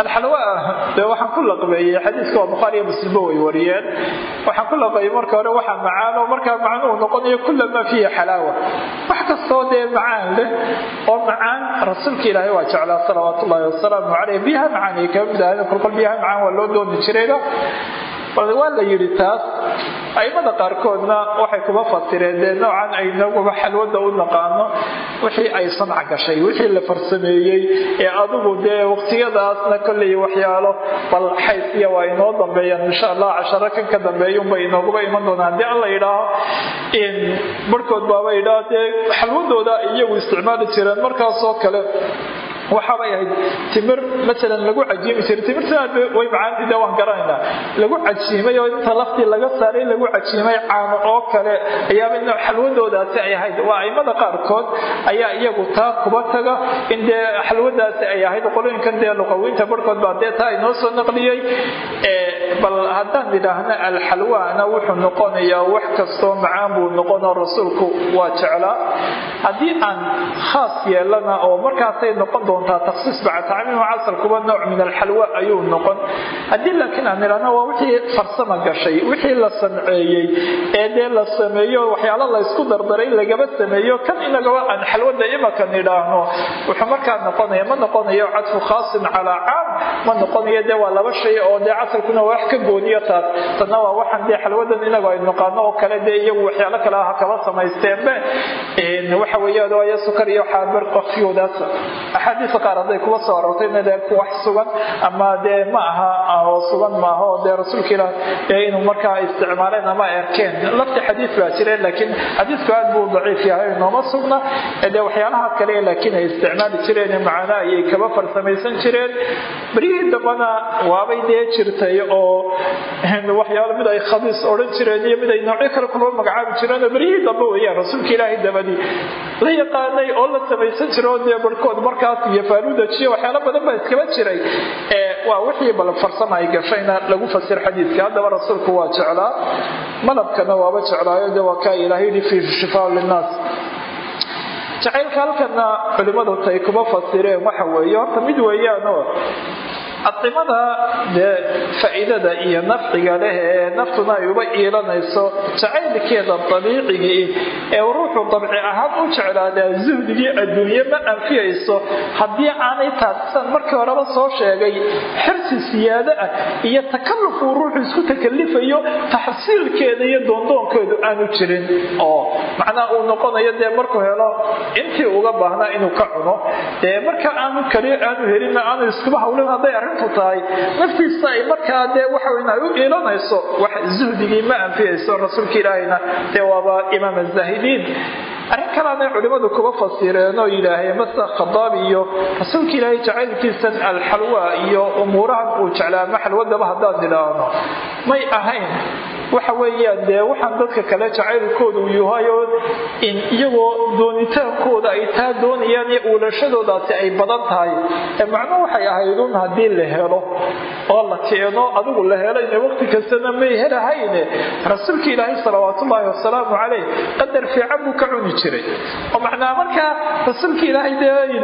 alxalwa dee waxaan ku laqbeeyey xadiiska waa bukhaariyo muslimba way wariyeen. Waxaan ku laqbeeyey marka hore waxaa macaan oo markaa macnuhu noqonayo kulamaa fiihi xalaawa. Wax kastoo dee macaan leh oo macaan rasuulka ilaahay waa jeclaa salawaatu ullaahi wasalaamu caleyh biyaha macaan ay kama mid ahayn biyaha macaan waa loo dooni jirayba bal waa la yidhi taas aimada qaarkoodna waxay kuma fasireen dee noocan aynaguba xalwada u naqaano wixii ay sanca gashay wixii la farsameeyey ee adigu dee waqtiyadaasna kolley waxyaalo bal xaysiya waa inoo dambeeyaan insha allah casharo kan ka dambeeyunbay inooguba iman doonaan. Haddii alla yidhaaho barhkood baaba yidhaah dee xalwadooda iyagu isticmaali jireen markaasoo kale waxaabay ahayd timir maalan lagu cajiimi jiray. Timirta way macaantii de waan garanaynaa. Lagu cajiimay oo inta laftii laga saaray lagu cajiimay caano oo kale ayaaba xalwadoodaasi ay ahayd. Waa aimada qaarkood ayaa iyagu taa kuba taga in dee xalwadaasi ay ahayd. Qolooyinkan dee luqawiinta barhkood baa dee taa inoo soo naqliyey. Bal haddaan idhaahna alxalwaana wuxuu noqonayaa wax kastoo macaan buu noqonoo rasuulku waa jeclaa. Haddii aan khaas yeelana oo markaasay noqon doontaa takhsiis baca tacmiim casal kuba nooc min alxalwa ayuu noqon. Haddii laakiin aan idhaahna waa wixii farsama gashay wixii la sanceeyey ee dee la sameeyo waxyaalo la ysku dardaray lagaba sameeyo kan inagaba aan xalwada imakan idhaahno wuxuu markaa noqonaya ma noqonayo cadfu khaasin calaa caam ma noqonayo dee waa laba shay oo dee casalkuna wax ka gooniyo taas. Tanna waa waxaan dee xalwadan inagu ay naqaano oo kale dee iyagu waxyaalo kale ah kaba samaysteenbe. Waxa weeyaan waayo sukar iyo xaabar qofyoodaas axaadiisa qaar hadday kuba soo aroortayna dee wax sugan ama dee ma aha oo sugan maaha oo dee rasuulka ilaah dee inuu markaa isticmaaleen ama erkeen lafti xadiis baa jireen laakiin xadiisku aad buu daciif yahay nooma sugna. Dee waxyaalaha kale laakiin ay isticmaali jireen macana ayay kaba farsamaysan jireen. Berihii dambana waabay dee jirtay oo waxyaalo mid ay khabiis odhan jireen iyo mid ay noocyo kale kulaba magacaabi jireen oo berihii dambe weeyaan rasuulka ilaahay dabadii la yaqaanay oo la samaysan jira oo dee barhkood markaas iyo faaluudajiyo waxyaalo badan baa iskaba jiray. Waa wixii bal farsama ay gashayna lagu fasir xadiidka. Haddaba rasuulku waa jeclaa. Malabkana waaba jeclaayo. De waa kaa ilaahay yidhi fi shifaa linnaas. Jacaylka halkana culimmadu tay kuma fasireen waxa weeye. Horta mid weeyaanoo adimada dee faa'iidada iyo nafciga leh ee naftuna ay uba iilanayso jacaylkeeda dabiicigii ee ruuxu dabci ahaan u jeclaadaa zuhdigii adduunye ma anfiyayso haddii aanay taasisan markii horeba soo sheegay xirsi siyaado ah iyo takalluf uu ruuxu isku takalifayo taxsiilkeeda iyo doondoonkeedu aanu jirin. Oo macnaha uu noqonayo dee markuu helo intii uga baahnaa inuu ka cuno dee marka aanu kali aanu helina aanu iskuba hawlin hadday arrintu tahay. Naftiisa ay markaa dee waxaweyn ay u iilanayso. Wax zuhdigii ma anfiyayso rasuulka ilaahayna. Dee waaba imaam azaahidiin arrin kalaanay culimmadu kuba fasireen oo yidhaaheen masa khadaabi iyo rasuulka ilaahay jacaylkiisan alxalwa iyo umuurahan uu jeclaa ama xalwadaba haddaan idhaahno may ahayn. Waxa weeyaan dee waxaan dadka kale jacaylkooda uu yahayo iyagoo doonitaankooda ay taa doonayaan iyo uulashadoodaasi ay badan tahay. Ee macno waxay ahayd un haddii la helo oo la keeno adigu la helayne waqti kastana may helahayne rasuulka ilaahay salawaatullaahi wasalaamu caleyh qadar fiican buu ka cuni jiray. Oo macnaa markaa rasuulka ilaahay dee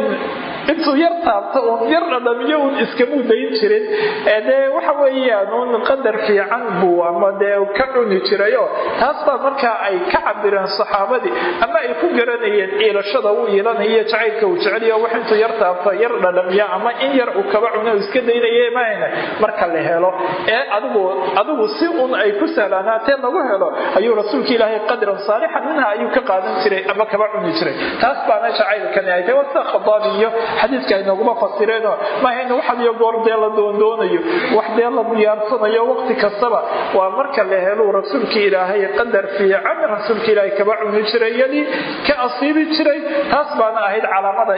intuu yar taabta uun yar dhadhamiyo uun iskamuu dayn jirin ee dee waxa weeyaan uun qadar fiican buu ama dee ka cuni jirayo taas markaa ay ka cabireen saxaabadii ama ay ku garanayeen iilashada uu iilanaya jacaylka uu jeceliyo wax intuu yar taabta yar dhadhamiya ama in yar uu kaba cuno iska daynaya mahayna marka la helo. Ee adigu adigu si uun ay ku sahlaanaatee lagu helo ayuu rasuulka ilaahay qadran saalixan minha ayuu ka qaadan jiray ama kaba cuni jiray. Taas baana jacaylkani ay tahay. Wasa khadaabi iyo xadiidka ay nooguma fasireenoo mahayna wax iyo goor dee la doondoonayo wax dee la diyaarsanayo waqti kastaba. Waa marka la helo rasuulka ilaahay qadar fiican rasuulka ilaahay kaba cuni jiray yadii ka asiibi jiray. Taas baana ahayd calaamada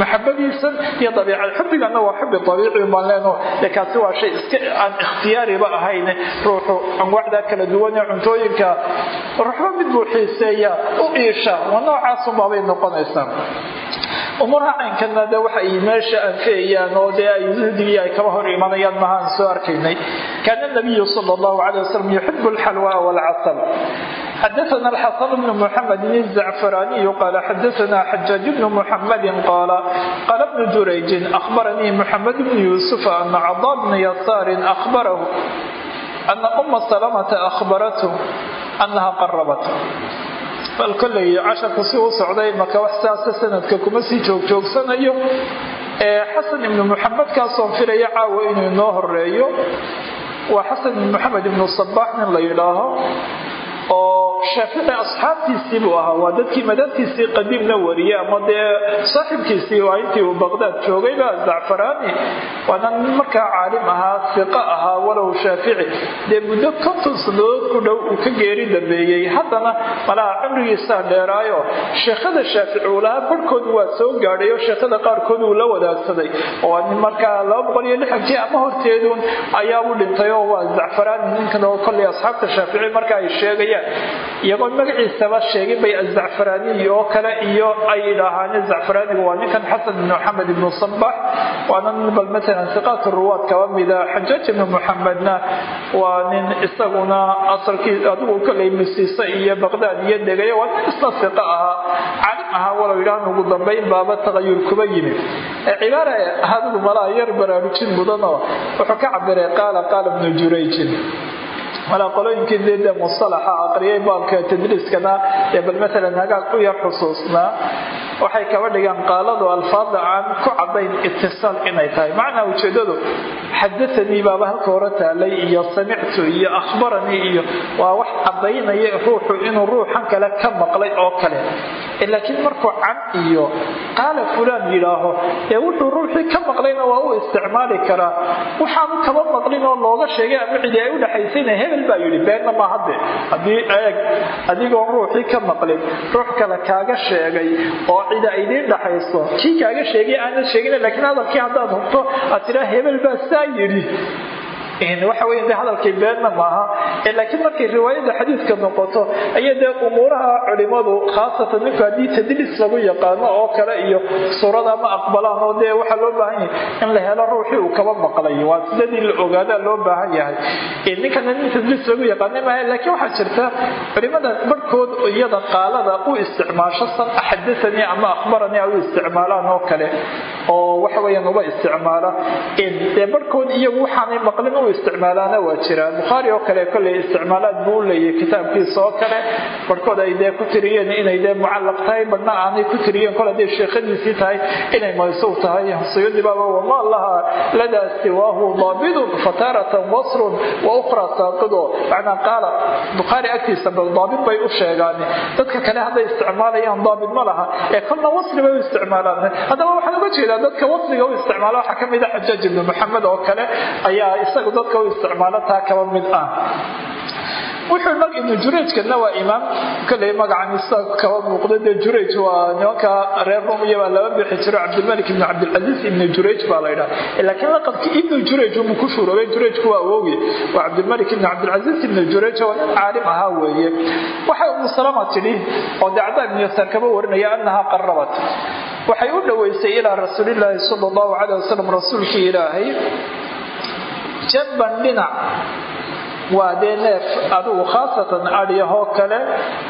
maxabadiisan iyo dabiicad xubigana waa xubi dabiici baan leenoo dee kaasi waa shay iska aan ikhtiyaariba ahayn ruuxu anwaacda kala duwan ee cuntooyinka ruuxba mid buu xiiseeya ciishaan waa noocaasubaabay noqonaysaa umuracankana de waxay meesha anfiyayaan oo dee ay zuhdigii ay kaba hor imanayaan maaha soo arkaynay. Kaana nabiyu sal llahu calay wasalam yuxibu alxalwa waalcasal xadaana alxasan bnu muxamedin الzacfaraaniyu qaala xadaana xajaaj bnu muxamedi qaala qaala bnu jurayjin ahbaranii muxamed bnu yuusufa ana cada bna yasaarin ahbarahu ana uma salamata ahbarathu anaha qarabat bal koley casharku si u socday maka wax saasa sanadka kuma sii joogjoogsanayo. Xasan ibnu muxamedkaasoo filaya caawa inuu inoo horeeyo waa xasan ibn moxamed ibnu sabax nin la yidhaaho oo. Shaafici asxaabtiisii buu ahaa. Waa dadkii madabtiisii qadiimna wariyey ama dee saaxibkiisii waa intii uu baqdaad joogayba zacfaraani waana nin markaa caalim ahaa siqo ahaa walow shaafici dee muddo konton sanadood ku dhow uu ka geeri dambeeyey. Haddana malaha cumrigiisaa dheeraayo. Sheekhada shaafici uu lahaa barhkood waa soo gaadhay oo sheekhada qaarkood uu la wadaagsaday. Oo markaa laba boqol iyo lixankii ama horteeduun ayaa u dhintay oo waa zacfaraani ninkan oo kolley asxaabta shaafici marka ay sheegayaan iyagoo magaciisaba sheegin bay azacfaraaniyi oo kale iyo ay idhaahaan zacfaraanigu waa ninkan xasan ibn moxamed ibnu sabax waana nin bal matalan siqaat ruwaad kaba mida xajaaj ibnu moxamedna waa nin isaguna asalkii adigu koley misiise iyo baqdaad iyo degaya waa nin isna siqo ahaa calim ahaa walow yidhahan ugu dambayn baaba taqayur kuba yimid. Cibaara adigu malaa yar baraarujin mudanoo wuxuu ka cabiray qaala qaala ibnu jurayjin malaa qolooyinkii dee musalaxa aqriyay baabka tadriiskana ee bal maalan hagaag u yar xusuusnaa waxay kaba dhigaan qaaladu alfaada aan ku cadayn itisaal inay tahay. Macnaa ujeedadu xadaanii baaba halka hore taalay iyo samictu iyo akhbaranii iyo waa wax cadaynaya ruuxu inuu ruuxan kale ka maqlay oo kale laakiin markuu can iyo qaala fulaan yidhaaho ee wuxuu ruuxii ka maqlayna waa u isticmaali karaa. Waxaanu kaba maqlin oo looga sheegay ama cidi ay udhexaysayna hebel baa yidhi beenna ma hadde haddii eeg adigoon ruuxii ka maqlin ruux kale kaaga sheegay oo cida aydiin dhaxayso. Kii kaaga sheegay aanad sheegin laakiin hadalkii haddaad hubto aad tiraa hebel baa saa yidhi waxa wey de hadalkii beenna maaha laakiin markay riwaayada xadiidka noqoto ayay dee umuuraha culimadu khaasatan ninku haddii tadliis lagu yaqaano oo kale iyo suurada ma aqbalaan oo dee waxaa loo baahan yahay in la helo ruuxii uu kaba maqlay. Waa sidadii la ogaadaa loo baahan yahay. Ninkana nin tadliis lagu yaqaana maaha laakiin waxaa jirta culimada barhkood iyada qaalada u isticmaasho san xadasanii ama akhbaranii ay u isticmaalaan oo kale. Oo waxa weyaan uba isticmaala. Dee barhkood iyagu waxaanay maqlin isticmaalaana waa jiraan. Bukhaari oo kale kolley isticmaalaad buu u leeyahay kitaabkiisa oo kale. Barhkood ay dee ku tiriyeen inay dee mucallaq tahay badhna aanay ku tiriyeen. Kol hadday sheekhadiisii tahay inay maysuur tahay. Suyudi baaba wama laha ladaa siwaahu daabidun fataratan wasrun wa ukhra saaqido macnaa qaala bukhaari agtiisa bal daabid bay u sheegaan. Dadka kale hadday isticmaalayaan daabid ma laha. Ee kolna wasri bay u isticmaalaan. Haddaba waxaan uga jeedaa dadka wasriga u isticmaala waxaa ka mid a xajaaj ibnu maxamed oo kale ayaa isagu dadka u isticmaalo taa kaba mid ah. Wuxuu mag ibnu jurayjkana waa imaam. Koley magacan isaga kaba muuqda dee jurayj waa nimanka reer rumiya baa laba bixi jiro cabdilmalik ibnu cabdilcasiis ibnu jurayj baa la ydhaha laakiin laqabkii ibnu jurayj unbuu ku shuroobay jurayjku waa awoogi waa cabdilmalik ibnu cabdilcasiis ibnu jurayj waa nin caalim ahaa weeye. Waxay umu salama tidhi oo dee cabdaa ibnu yasaar kaba warinaya annahaa qarabat waxay u dhoweysay ilaa rasuulilaahi sala allahu caleyh wasalam rasuulkii ilaahay jabban dhinac waa dee neef adugu khaasatan adyahoo kale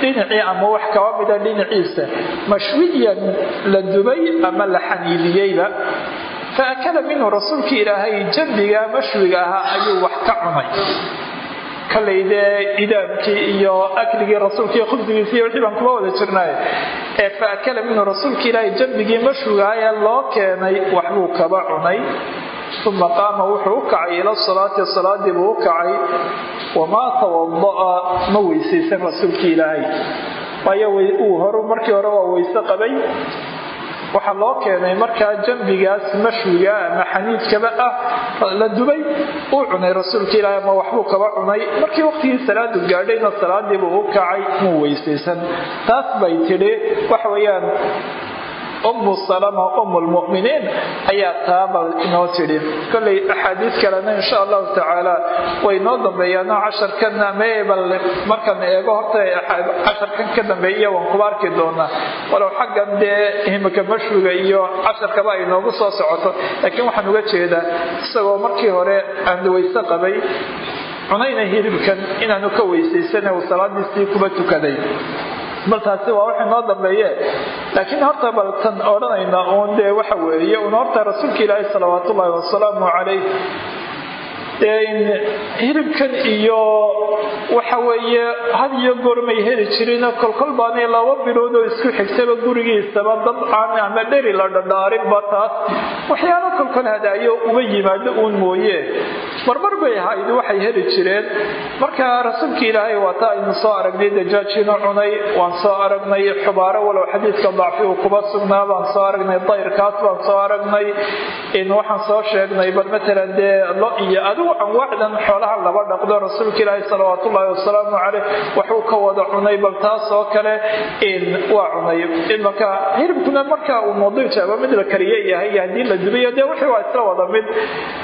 dhinacii ama wax kaba mida dhinaciisa mashwiyan la dubay ama la xaniiliyeyba fa akala minhu rasuulkii ilaahay jambiga mashwiga ahaa ayuu wax ka cunay. Kalay dee idaamkii iyo akligii rasuulkaiyo khubsigiisi iyo wixii baan kuma wada jirnay ee fa akala minhu rasuulkii ilaahay jambigii mashwiga ayaa loo keenay waxbuu kaba cunay uma qaama wuxuu u kacay ila salaati salaadii buu u kacay. Wamaa tawada'a ma weysaysan rasuulkii ilaahay. Waayo uu horu markii hore waa weyse qabay. Waxaa loo keenay markaa jambigaas mashwiga ama xaniidkaba ah la dubay. Uu cunay rasuulka ilaahi ama waxbuu kaba cunay. Markii waqtigii salaadu gaadhayna salaadiibuu u kacay muu weysaysan. Taas bay tidhi waxa weeyaan ummu salama umu lmu'miniin ayaa taabal inoo tidhi. Kolley axaadiis kalena insha allahu tacaala way noo dambeeyaanoo casharkana meebal markaan eego horta casharkan ka dambeeya waan kuba arki doonaa. Walow xaggan dee himika mashwiga iyo casharkaba ay noogu soo socoto. Laakiin waxaan uga jeedaa isagoo markii hore aan weyse qabay cunayna hilibkan inaanu ka weysaysane uu salaadiisii kuba tukaday bal taasi waa waxay noo dambeeye laakiin horta bal tan odhanayna uun dee waxa weeye un horta rasuulka ilaahi salawaat ullaahi wasalaamu calayh hilibkan iyo waxa weeye had iyo goormay heli jirin kolkol baanay laba bilood oo isku xigtaba gurigiisaba dabcan ama dheri la dhadhaarinba taas. Waxyaalo kolkol hadaayo uga yimaado uun mooye. Marmar bay ahayd waxay heli jireen. Marka rasuulka ilaahay waata aynu soo aragnay dajaajina cunay waan soo aragnay xubaaro walow xadiidka dacfi uu kuba sugnaa baan soo aragnay dayrkaas baan soo aragnay. Waxaan soo sheegnay bal matalan dee lo iyo adigu anwaacdan xoolaha laba dhaqdo rasuulka ilaahi salawaat ullaahi wasalaamu caleyh waxuu ka wada cunay bal taas oo kale waa cunay marka hilibkuna marka uu mawduucaaba mid la kariye yahay haddii la dubayo dee wixii waa isla wada mid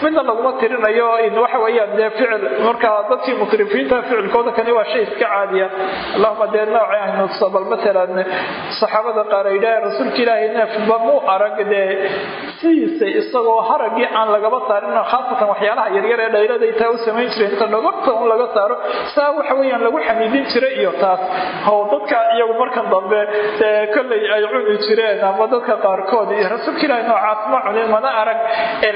midna laguma tirinayo waxa weeyaan dee ficil marka dadkii musrifiinta ficilkooda kani waa shay iska caadiya allahuma dee nooci aynu bal matalan saxaabada qaar ay yidhaaheen rasuulka ilaahay neefba muu arag dee sidiisa isagoo haragii aan lagaba saarin khaasatan waxyaalaha yaryar ee dhaylada intaa u samayn jiray inta dhogorta un laga saaro saa waxa weeyaan lagu xamiidin jiray iyo taas. How dadka iyagu markan dambe dee kolley ay cuni jireen ama dadka qaarkood iyo rasuulka ilaahay noocaas ma cunin mana arag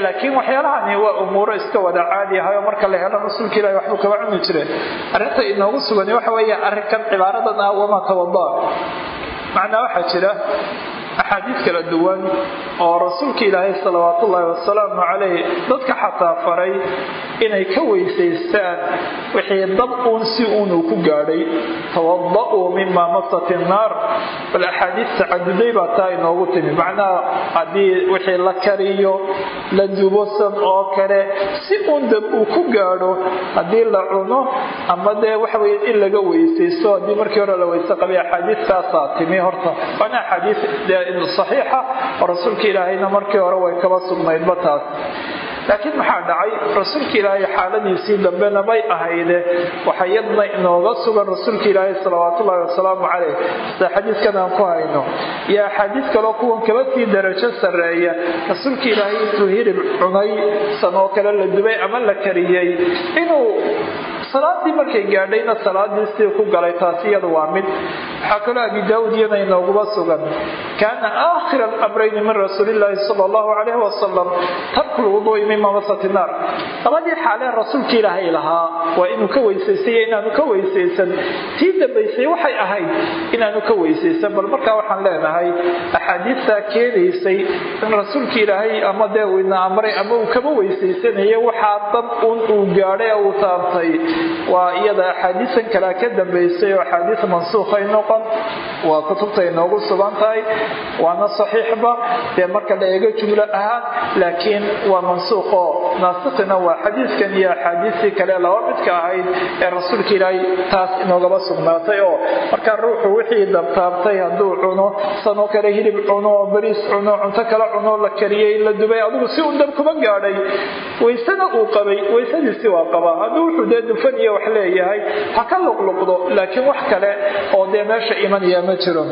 laakiin waxyaalahani waa umuuro iska wada caadi ahay oo marka la helo rasuulka ilahi waxbuu kaba cuni jireen. Arrinta inoogu sugan waxa weeye arrinkan cibaaradan ah wamaa tawada macnaa waxaa jira axaadiis kala duwan oo rasuulka ilaahay salawaat ullaahi wasalaamu calayh dadka xataa faray inay ka weysaystaan wixii dab uun si uunuu ku gaadhay tawada-uu mima masat innaar bal axaadiis tacaduday baa taa inoogu timi. Macnaha haddii wixii la kariyo la dubosan oo kale si uun dab uu ku gaadho haddii la cuno ama dee waxaweye in laga weysaysto haddii markii hore la weyse qabay axaadiistaasaa timi horta. Waana axaadiis saxiixa oo rasuulka ilaahayna markii hore way kaba sugnaydba taas. Laakiin maxaa dhacay? Rasuulka ilaahay xaaladiisii dambena may ahayde waxa yadna inooga sugan rasuulka ilaahay salawaatullaahi wasalaamu caleyh sida xadiiskan aan ku hayno. Iyo axaadiis kaloo kuwan kaba sii darajo sarreeya. Rasuulka ilaahay intuu hilib cunay san oo kale la dubay ama la kariyey inuu salaadii markay gaadhayna salaadiisii ku galay taasi iyada waa mid. Waxaa kaloo abi daawud iyana inooguba sugan. Kaana aakhira alamrayni min rasuulillaahi sala allahu calayhi wasalam tarku lwuduui min mamasati naar. Labadii xaalee rasuulka ilaahay lahaa waa inuu ka weysaystay iyo inaanu ka weysaysan. Tii dambaysay waxay ahayd inaanu ka weysaysan bal markaa waxaan leenahay axaadiistaa keenaysay in rasuulka ilaahay ama dee amray ama uu kama weysaysanayo waxaa dab un uu gaadhay uu taabtay waa iyada axaadiisan kalea ka dambaysay oo axaadiis mansuukhay noqon. Waa kutubtay noogu sugan tahay. Waana saxiixba. Dee marka la eego jumlo ahaan laakiin waa mansuuqoo naasikhina waa xadiiskan iyo axaadiistii kale laba midka ahayd ee rasuulka ilaahay taas inoogaba sugnaatay oo markaa ruuxu wixii dabtaabtay hadduu cuno sanoo kale hilib cuno bariis cuno cunto kale cuno la kariyey la dubay adigu si uu dab kuma gaadhay. Waysena uu qabay waysadiisi waa qabaa. Hadduu wuxuu dee dufan iyo wax leeyahay ha ka luqluqdo laakiin wax kale oo dee meesha imanaya ma jiro.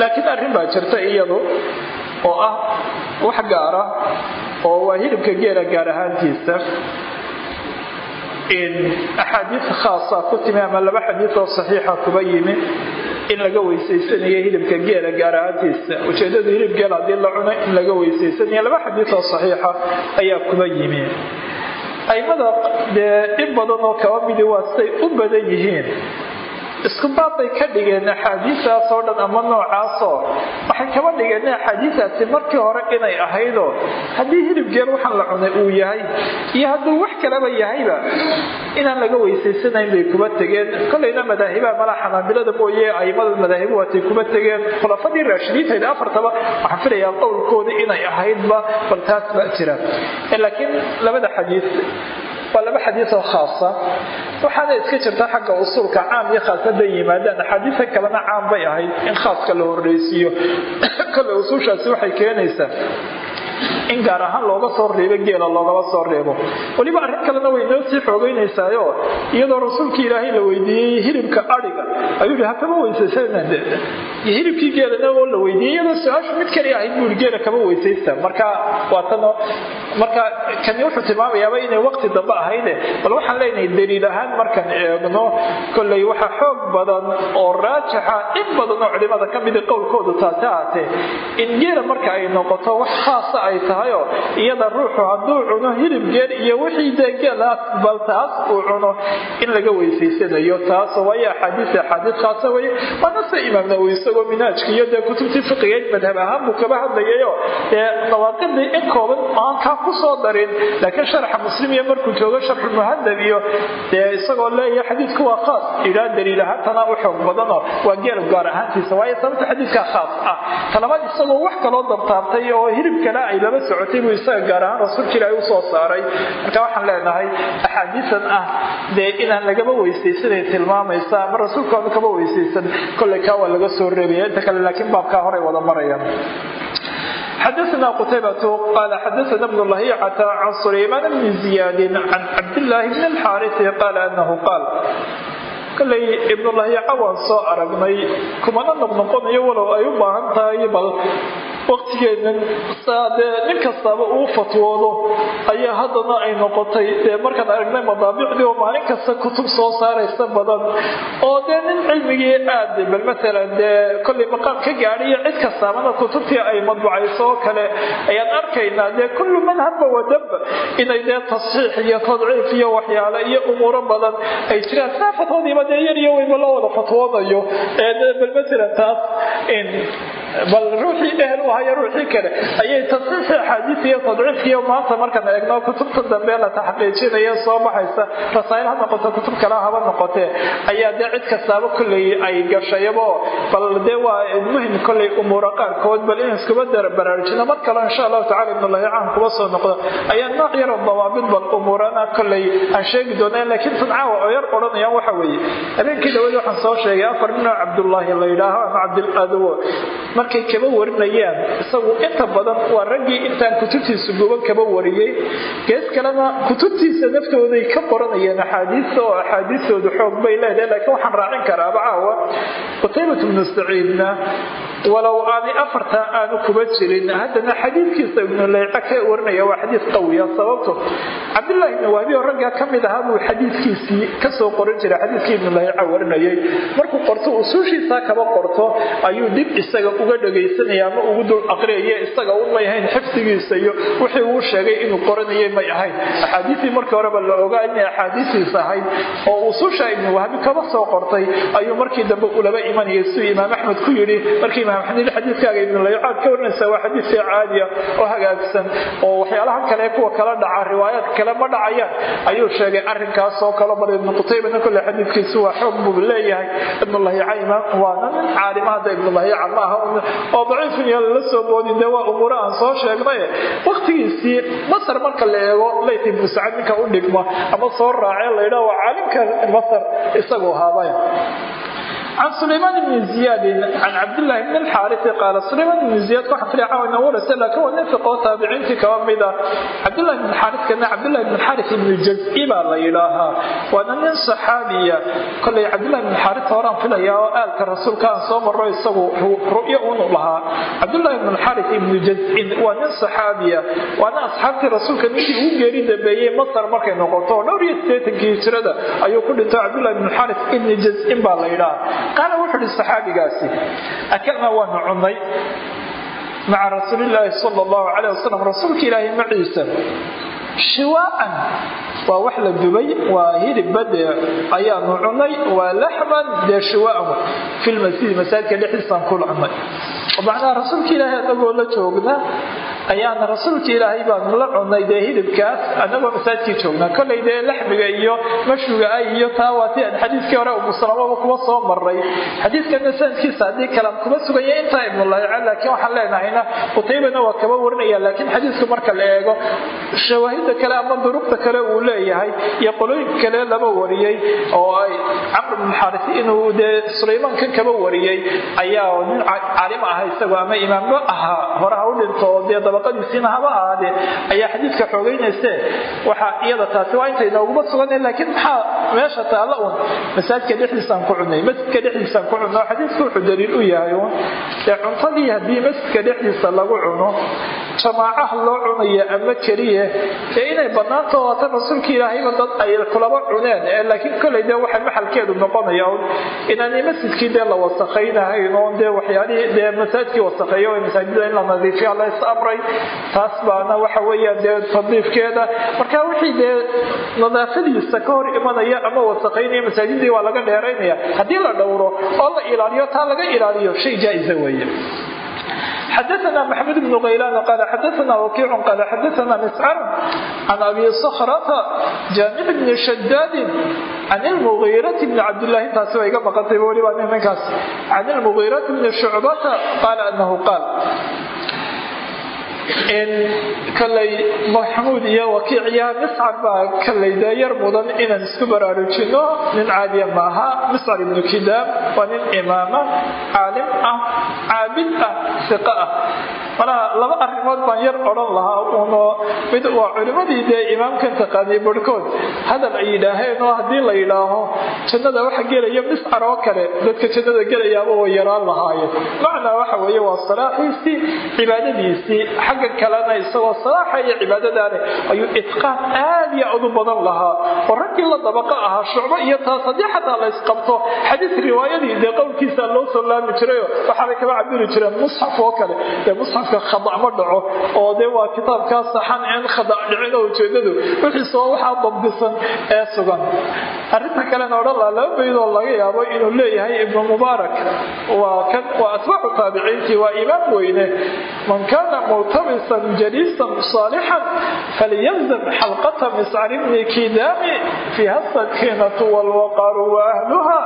Laakiin arrin baa jirta iyadu oo ah wax gaara oo waa hilibka geela gaar ahaantiisa. Axaadiis khaasa ku timi ama laba xadiis oo saxiixa kuba yimi in laga weysaysanayo hilibka geela gaar ahaantiisa. Ujeedadu hilib geel haddii la cuno in laga weysaysanayo laba xadiis oo saxiixa ayaa kuba yimi aimada dee in badan oo kaba midi waa siday u badan yihiin isku baab bay ka dhigeen axaadiistaas oo dhan ama noocaasoo. Waxay kaba dhigeen axaadiistaasi markii hore inay ahaydoo. Haddii hilibgeel waxaan la cunay uu yahay iyo hadduu wax kaleba yahayba inaan laga weysaysanayn bay kuba tegeen. Kolayna madaahibaha mala xanaabilada mooye aimada madaahibu waatay kuba tegeen. Khulafadii raashidiintayd afartaba waxaan filayaa qowlkoodii inay ahaydba bal taas baa jira. Laakiin labada xadiis waa laba xadiis oo khaasa waxaana iska jirta xagga usuulka caam iyo khaas hadday yimaadaan. Axaadiisa kalena caam bay ahayd in khaaska la horreysiiyo. Kole usuushaasi waxay keenaysaa in gaar ahaan looga soo reebo geela loogaba soo reebo. Weliba arrin kalena way noo sii xoogeynaysaayoo iyadoo rasuulkii ilaahay la weydiiyey hilibka adhiga ayuu yihi hakama weysaysanade hilibkii geelana oo la weydiiyey iyadoo su'aashu mid kali ahayd buu geela kama weysaysta. Marka waatano marka kani wuxuu tilmaamayaaba inay waqti dambe ahayde bal waxaan leenahay daliil ahaan markaan eegno kolley waxaa xoog badan oo raajixa in badan oo culimada ka mida qowlkoodu taasi ahaatee in geela marka ay noqoto wax khaasa ay tahayoo iyada ruuxu hadduu cuno hilib geel iyo wixii dee geelaas bal taas uu cuno in laga weysaysanayo taasoo waayo axaadiis axaadiis khaasa weye waana se imaam isagoo minhaajka iyo dee kutubtii fiqigeed madhab ahaan buu kaba hadlayayo. Dee nawaaqidii in kooban aan kaa ku soo darin laakiin sharaxa muslim iyo markuu joogo sharxu muhadab iyo dee isagoo leeyahay xadiidku waa khaas. Ilaa daliil ahaantana u xoog badanoo waa geel gaar ahaantiisa waayo sababta xadiidkaa khaas ah. Talabaad isagoo wax kaloo dabtaabtay oo hilib kale ay laba socotay buu isaga gaar ahaan rasuulka ilaahay usoo saaray marka waxaan leenahay axaadiisan ah dee inaan lagaba weysaysanay tilmaamaysa ama rasuulkaanu kaba weysaysan kolley kaa waa laga soo reebaya inta kale laakiin baabkaa horay wada marayaan xdثna qتيبة qال xdثna بن لhيcة عن سليمان بن زياد عن cabdاللahi بن الxاrث qال أنه qاal koley ibnulahyaca waan soo aragnay kumana noqnoqonayo walow ay u baahan tahay bal waqtigeennan dee nin kastaba uu fatwoodo ayaa haddana ay noqotay dee markaan aragnay madaabicdii oo maalin kasta kutub soo saaraysa badan. Oo dee nin cilmigii aad bal matalan dee kolley maqaam ka gaadhiyo cid kastaabana kutubtii ay madbucayso oo kale ayaan arkaynaa. Dee kullu madhabba wadaba inay dee tasxiix iyo tadciif iyo waxyaale iyo umuuro badan ay jiraan. Saa fatwadiiba dee yar iyo weyba loo wada fatwoonayo ee bal matalan taas bal ruuxii ehel haya ruuxii kale. Ayay tasxiixi axaadiis iyo tadciifkiiyo maanta markaan eegno kutubta dambe la taxqiijinaya soo baxaysa rasaa'il ha noqoto kutub kale haba noqotee ayaa dee cid kastaaba kolley ay gashayabo bal dee waa muhiim kolley umuura qaarkood bal in iskuba baraarujino. Mar kale insha allahu tacala ibnulahicaan kuba soo noqdo. Ayaa nooc yaro dawaabid bal umuurana kolley aan sheegi doonaa laakiin suncaawa oo yar odhanayaan waxa weeye. Habeenkii dhaweed waxaan soo sheegay afar ninoo cabdullaahi la yidhaaho ama cabdiladowo markay kaba warinayaan isagu inta badan waa raggii intaan kutubtiisa guban kaba wariyey. Gees kalena kutubtiisa naftooday ka qoranayeen axaadiista oo axaadiistoodu xoog bay leedahay laakiin waxaan raacin karaaba caawa. Qutaybatu bnu saciidna walow aanay afartaa aanu kuba jirin. Haddana xadiidkiisa ibnu layca ka warinaya waa xadiid qawiya sababto cabdullaahi ibnu wahbi oo raggaa ka mid ahaa buu xadiidkiisii ka soo qoran jiray xadiidkii ibnu layca warinayay markuu qorto usuushiisaa kaba qorto ayuu dib isaga uga dhagaysanaya ama ugu dul aqriyaya isaga un may ahayn xifdigiisa iyo wixii uu sheegay inuu qoranayay may ahayn. Axaadiistii markii horeba la ogaa inay axaadiistiis ahayd oo usuusha ibnu wahbi kaba soo qortay ayuu markii dambe ulaba imanayay siduu imaam axmed ku yidhi markii imaam xaniil xadiidkaaga ibnu laycaad ka warinaysa waa xadiidkii caadiya oo hagaagsan oo waxyaalahan kale kuwa kala dhaca riwaayaadka kale ma dhacayaan ayuu sheegay. Arrinkaas oo bal ibnu qutaybana kolle xadiidkiisu waa xoog buu leeyahay. Ibnulahica imaam waana nin caalima hadda ibnulahica ma aha oo daciifin lala soo boodin dee waa umuuro aan soo sheegnay. Waqtigiisii masar marka la eego layt ibnu sacad ninka u dhigma ama soo raacee la yidhaha waa caalimka masar isagu ahaabay can sulaymaan ibni ziyaad can cabdillaahi bni alxaarisi qaala sulaymaan ibni ziyaad waxa filaca ina warasa laakiin waa nin fiqoo taabiciintii ka mid ah cabdillahi ibni xaariskana cabdillahi ibni xaaris ibni jazci baa la yidhaahaa waana nin saxaabiya kolay cabdillahi ibni xaaris horaan filayaa oo aalka rasuulka aan soo maro isagu ru'yo unu lahaa cabdillahi ibni alxaaris ibni jazcin waa nin saxaabiya waana asxaabtii rasuulka ninkii ugu geeri dambeeyey masar markay noqoto dhowr iyo siddeetankii hijrada ayuu ku dhintay cabdillahi ibni alxaaris ibni jazcin baa la yidhaahaa qaala wuxuu uhi saxaabigaasi akalnaa waanu cunnay maca rasuulilaahi sala allahu calayh wasalam rasuulka ilaahay maciisa shiwaa'an waa wax la dubay waa hilib bade ayaanu cunnay waa laxman dee shiwaa'an fi lmasjidi masaajidka dhexdiisaan kula cunnay macnaha rasuulka ilaahay anagoo la joogna ayaan rasuulka ilaahay baanu la cunay dee hilibkaas annagoo masaajkii joognaa kollay dee laxmiga iyo mashuga ah iyo taa waati aan xadiiskii hore umusalamaba kuwa soo maray xadiiskana sanadkiisa haddii kalam kuma sugaya intaa ibnulahica laakiin waxaan leenahayna qutaybana waa kaba warinaya laakiin xadiisku marka la eego shawaahida kale ama duruqda kale uu leeyahay iyo qolooyinka kale laba wariyey oo ay camr bn xaaris inuu dee sulaymaankan kaba wariyey. Ayaa nin calim aha isagu ama imaamba ahaa hore ha u dhinto oo dee dabaqadiisiina haba ahaadee ayaa xadiidka xoogeynayse waxaa iyada taasi waa inta inooguma sugan laakiin maxaa meesha taalla un masaajidka dhexdiisaan ku cunay masjidka dhexdiisaan ku cunno xadiidku wuxuu daliil u yahay un dee cuntadii haddii masjidka dhexdiisa lagu cuno jamaacaha loo cunaya ama keliya ee inay bannaanto waatan rasuulka ilaahayba dad ay kulaba cuneen ee laakiin kollay dee waxa maxalkeedu noqonaya un inaanay masjidkii dee la wasakaynahayn oon dee waxyaalihii dee masaajidkii wasakheeya oo masaajida in la nadiifiya la is amray taas baana waxa weeyaan dee tadiifkeeda marka wixii dee nadaafadiisa ka hor imanaya ama wasakaynaya masaajidii waa laga dheeraynaya haddii la dhowro oo la ilaaliyo taa laga ilaaliyo shay jaa-isa weeye xdثna mحمد بن غyلان qال xdثna وkيع qال xdثna مسcر عن أbي صخرة جامع بن شداد عن المغيرة بن cبداللahi taasi waa iga maqantay wliba ninkaas عن المغيرة بن شعبة qال أنه qاaل kalay maxamuud iyo wakiiciya miscar baa kalay dee yar mudan inaan isku baraarujino. Nin caadiya maaha miscar ibnu kidaam waa nin imaama caalim ah caabid ah siqa ah. Malaha laba arrimood baan yar odhan lahaa uno mid waa culimmadii dee imaamkan taqaanay barhkood hadal ay yidhaaheen oo haddii la yidhaaho jannada waxa gelaya miscar oo kale dadka jannada gelayaaba way yaraan lahaayeen. Macnaa waxa weeye waa salaaxiisii cibaadadiisii xagga kalena isagoo salaaxa iyo cibaadadaane ayuu itqaan aad iyo aad u badan lahaa. Oo raggii la dabaqa ahaa shucbo iyo taas haddii xataa la ysqabto xadiis riwaayadii dee qowlkiisa loo soo laami jirayo waxaabay kaba cabiri jireen musxaf oo kale. Dee musxafka khadac ma dhaco oo dee waa kitaabkaa saxan in khadac dhicin oo ujeedadu wixiisoo waxaa dabdisan ee sugan. Arrinta kalena odhan laha laba baydoo laga yaabo inuu leeyahay ibnu mubaarak. Waa atbaacu taabiciintii waa imaam weyne. Man kaana mutabisan jaliisan saalixan falyalzam xalqata miscar bni kidaami fiiha sakiinatu walwaqaaru waahluha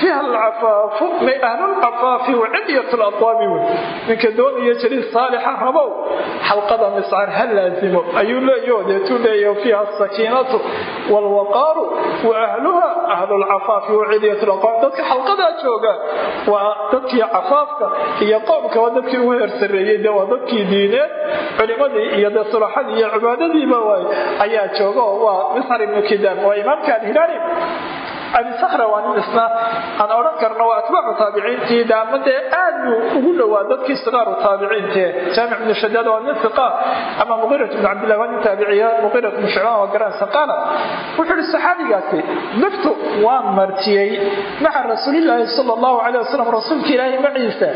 fiiha alcafaafu ahlulcafaafi wacidyat ladwaabi wey ninka doonaya jaliis saalixa rabow xalqada miscar ha laazimo ayuu leeyaho deetuu leeyaho fiiha asakiinatu walwaqaaru waahluha ahlulcafaafi wacidyat ladwaab dadka xalqadaa jooga waa dadkii cafaafka iyo qoomkaba dadkii ugu heersareeyey de waa diineed culimadii iyo dee sulaxadii iyo cibaadadiiba ayaa jooga oo waa miscar ibnu kidaam waa imaamka alhilaali abi sakra waa nin isna aan odhan karno waa atbaacu taabiciintii de ama dee aad buu ugu dhowaa dadkii sikaaru taabiciintie jaamic bnu shadaad waa nin iqa ama muqirat bnu cabdillah waa nin taabiciya muqirat bnu shicbaan waa garanaysa qaala wuxuu ihi saxaabigaasi daftu waan martiyey. Maca rasuulilaahi sala allahu calay wasalam rasuulka ilaahi maciisa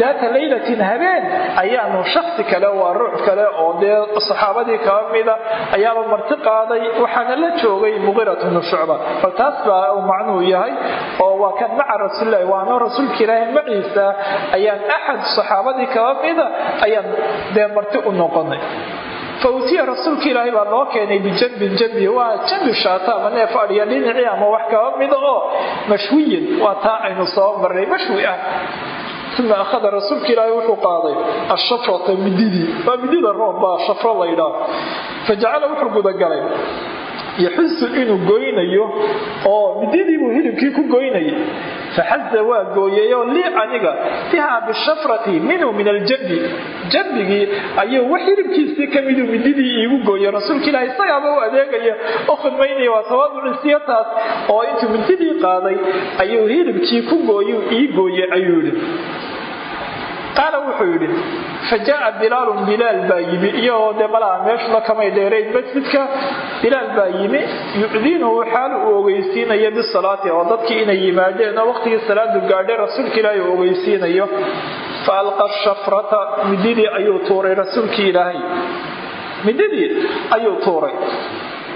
daata laylatin habeen ayaanu shaksi kale waa ruux kale oo dee saxaabadii kaba mida ayaaba marti qaaday waxaana la joogay muqirat bnu shucba bal taas baa macnuu yahay oo waa kan maca rasuulilahi waana rasuulka ilaahi maciisa ayaan axad saxaabadii kaba mida ayaan dee marti u noqonay. Fautiya rasuulka ilaahay baa loo keenay bijambin jambi waa jambi shaata ama neef dhinacii ama wax kaba mida oo mashwiyin waa taa aynu soo marnay mashwi ah. Uma akhada rasuulka ilaahay wuxuu qaaday ashafrata mididii waa midida roob baa shafro laydhaa fajacala wuxuu gudagalay yaxusu inuu goynayo oo mididii buu hilibkii ku goynayay. Faxaza waa gooyayoo lii aniga bihaa bishafrati minhu min aljambi jambigii ayuu wax hilibkiisii ka miduu mididii iigu gooyay. Rasuulka ilaah isagaaba u adeegaya u khidmaynaya waa tawaaduciisiyo taas oo intuu mididii qaaday ayuu hilibkii ku gooyu ii gooyay ayuu yidhi qaala wuxuu yidhi fa jaaa bilaalun bilaal baa yimi iyagoo dee malaha meeshuna kamay dheerayn masjidka bilaal baa yimi yucdinuhu xaal uu ogeysiinayo bisalaati oo dadkii inay yimaadeen oo waqtigii salaadu gaadhay rasuulka ilaahay uu ogeysiinayo. Fa alqa shafrata mididii ayuu tuuray rasuulkii ilaahay. Mididii ayuu tuuray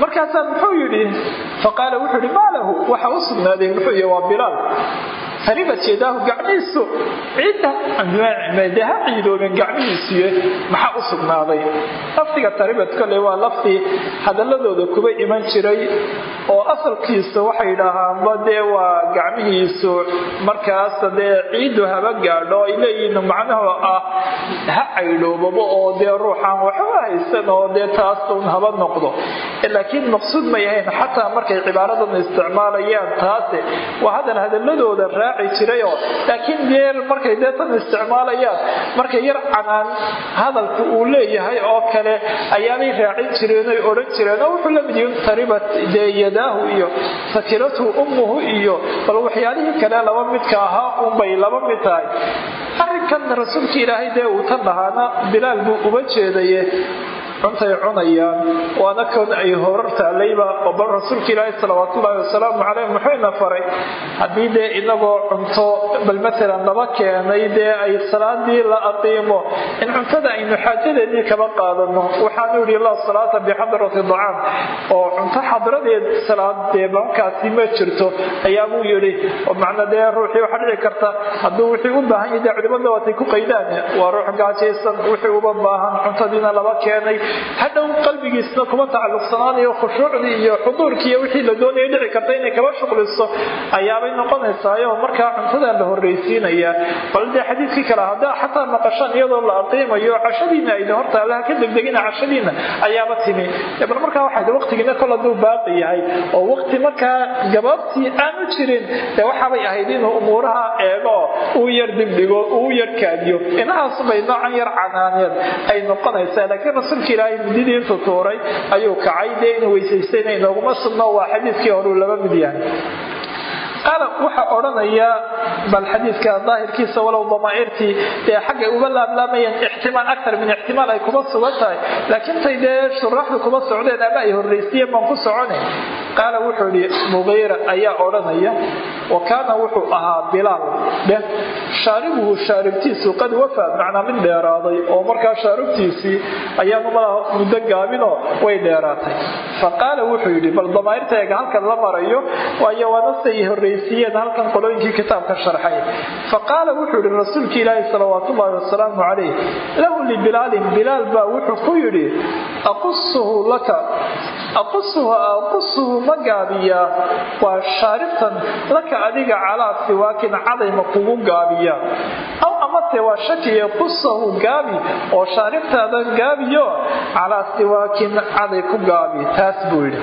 markaasaa muxuu yidhi faqaala wuxuu yidhi maa lahu? Waxa u sugnaaday muxuu yidhi waa bilaal. Taribat yadaahu gacmihiisu cidda de ha ciidoobeen gacmihiisuye maxaa u sugnaaday? Lafdiga taribat kolley waa laftii hadaladooda kuba iman jiray oo asalkiisa waxay dhahaanba dee waa gacmihiisu markaas dee ciiddu haba gaadho ay leeyihiin macnaha ah ha caydhoobabo oo dee ruuxaan waxba haysan oo dee taas haba noqdo laakiin maqsuud may ahayn xataa markay cibaaradan isticmaalayaan taase waa hadal hadaladooda raaci jirayoo laakiin dee markay dee tan isticmaalayaan markay yar canaan hadalka uu leeyahay oo kale ayaanay raacin jireen oy odhan jireen. Oo wuxuu la mid yihiin taribat dee yadaahu iyo sakiratu ummuhu iyo bal waxyaalihii kale laba midka ahaa unbay laba mid tahay. Arrinkan rasuulka ilaahay dee uu tan dhahaana bilaal buu uba jeedaye cuntay cunayaan waana kon ay horar taalayba oo rasuulka ilaahi salawaatullaahi wasalaamu caleyh muxuuna faray. Haddii dee inagoo cunto bal matalan laba keenay dee ay salaadii la aqiimo in cuntada aynu xaajadeedii kaba qaadano waxaanu yidhi laa salaata bixadrati dacaam oo cunto xadradeed salaad dee markaasi ma jirto ayaabuu yidhi. Macna dee ruuxii waxaa dhici karta hadduu wixii u baahan yahay dee culimada waatay ku qaydaan waa ruux gaajaysan wixii uba baahan cuntadiina laba keenay hadhow qalbigiisna kuma tacalluqsanaanayo khushuucdii iyo xuduurkii iyo wixii la doonaya dhici karta inay kaba shuqliso ayaabay noqonaysaayo markaa cuntada la horraysiinaya. Bal dee xadiidkii kale haddaa xataa maqashaan iyadoo la aqiimayo cashadiina ayda horta allaha ka degdegina cashadiina ayaaba timi. Bal markaa waxay waqtigiina kol hadduu baaqi yahay oo waqti markaa gabaabtii aanu jirin dee waxaabay ahayd inuu umuuraha eego uu yar dibdhigo uu yar kaadiyo. Inahaasubay noocan yar canaaneed ay noqonaysaa laakiin rasuulka ilaahay mudidii intuu tuuray ayuu kacay dee inuu weysaystayna inooguma sugno waa xadiidkii horuu laba mid yahay qaala waxaa odhanaya bal xadiidka daahirkiisa walow damaa'irtii dee xaggay uga laablaamayan ixtimaal aktar min ixtimaal ay kuma sugan tahay. Laakiin tay dee shuraaxdu kuma socdeen ama ay horraysiiyeen baan ku soconay qaala wuxuu idhi muqiira ayaa odhanaya wa kaana wuxuu ahaa bilaal dheh shaaribuhu shaaribtiisu qad wafaa macnaa mid dheeraaday oo markaa shaaribtiisii ayaanu malaha muddo gaabinoo way dheeraatay. Fa qaala wuxuu yidhi bal damaa'irta eega halkan la marayo waayo waanasay horraysiiyeen halkan qolooyinkii kitaabka sharxay. Fa qaala wuxuu yidhi rasuulki ilaahi salawaatullaahi wasalaamu calayh lahu libilaalin bilaal baa wuxuu ku yidhi aqusuhu laka aqusuhu aqusuhu ma gaabiyaa waa shaaribtan laka adiga calaa siwaakin cadayma kugu gaabiyaa. Aw amase waa shakiye qusahu gaabi oo shaaribtaadan gaabiyo calaa siwaakin caday ku gaabi taas buu yidhi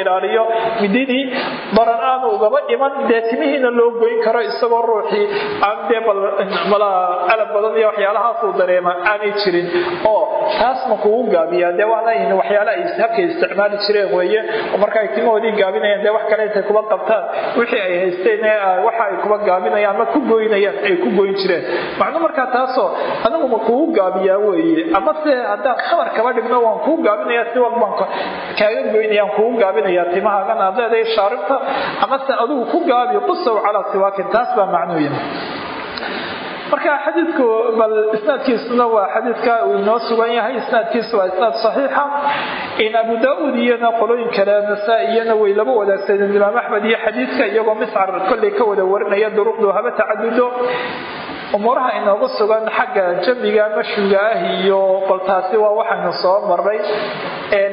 ilaaliyo. Mididii daran aanu ugaba iman dee timihiina loo goyn karo isagoo ruuxii aan dee alab badan iyo waxyaalahaasuu dareema aanay jirin. Oo taas kugu gaabiyaa dee waana waxyaala ay habkay isticmaali jireen weeye. Marka ay timahoodii gaabinayaan dee wax kale intay qabtaan. Wixii ay haysteen waxa ay kuba gaabinayaan ma ku goynayaan ay ku goyn jireen. Macnu markaa taasoo anigu ma kugu gaabiyaa weeye. Ama haddaan khabar kaba dhigno waan kuu gaabinaya si wal baan kaaga goynayaan kugu gaabinaya timahaagan aad leedahay shaaribta amase adigu ku gaabi qusow calaa siwaakin taas baa macnuuya marka xadiidku bal isnaadkiisuna waa xadiidka uu inoo sugan yahay isnaadkiisu waa isnaad saxiixa. In abu daauud iyana qolooyin kale nasaa-iyana way laba wadaagsadeen imaam axmed iyo xadiidka iyagoo miscar kolley ka wada warinaya duruqdu haba tacadudo umuuraha inoogu sugan xagga jambiga mashwiga ah iyo qoltaasi waa waxaynu soo maray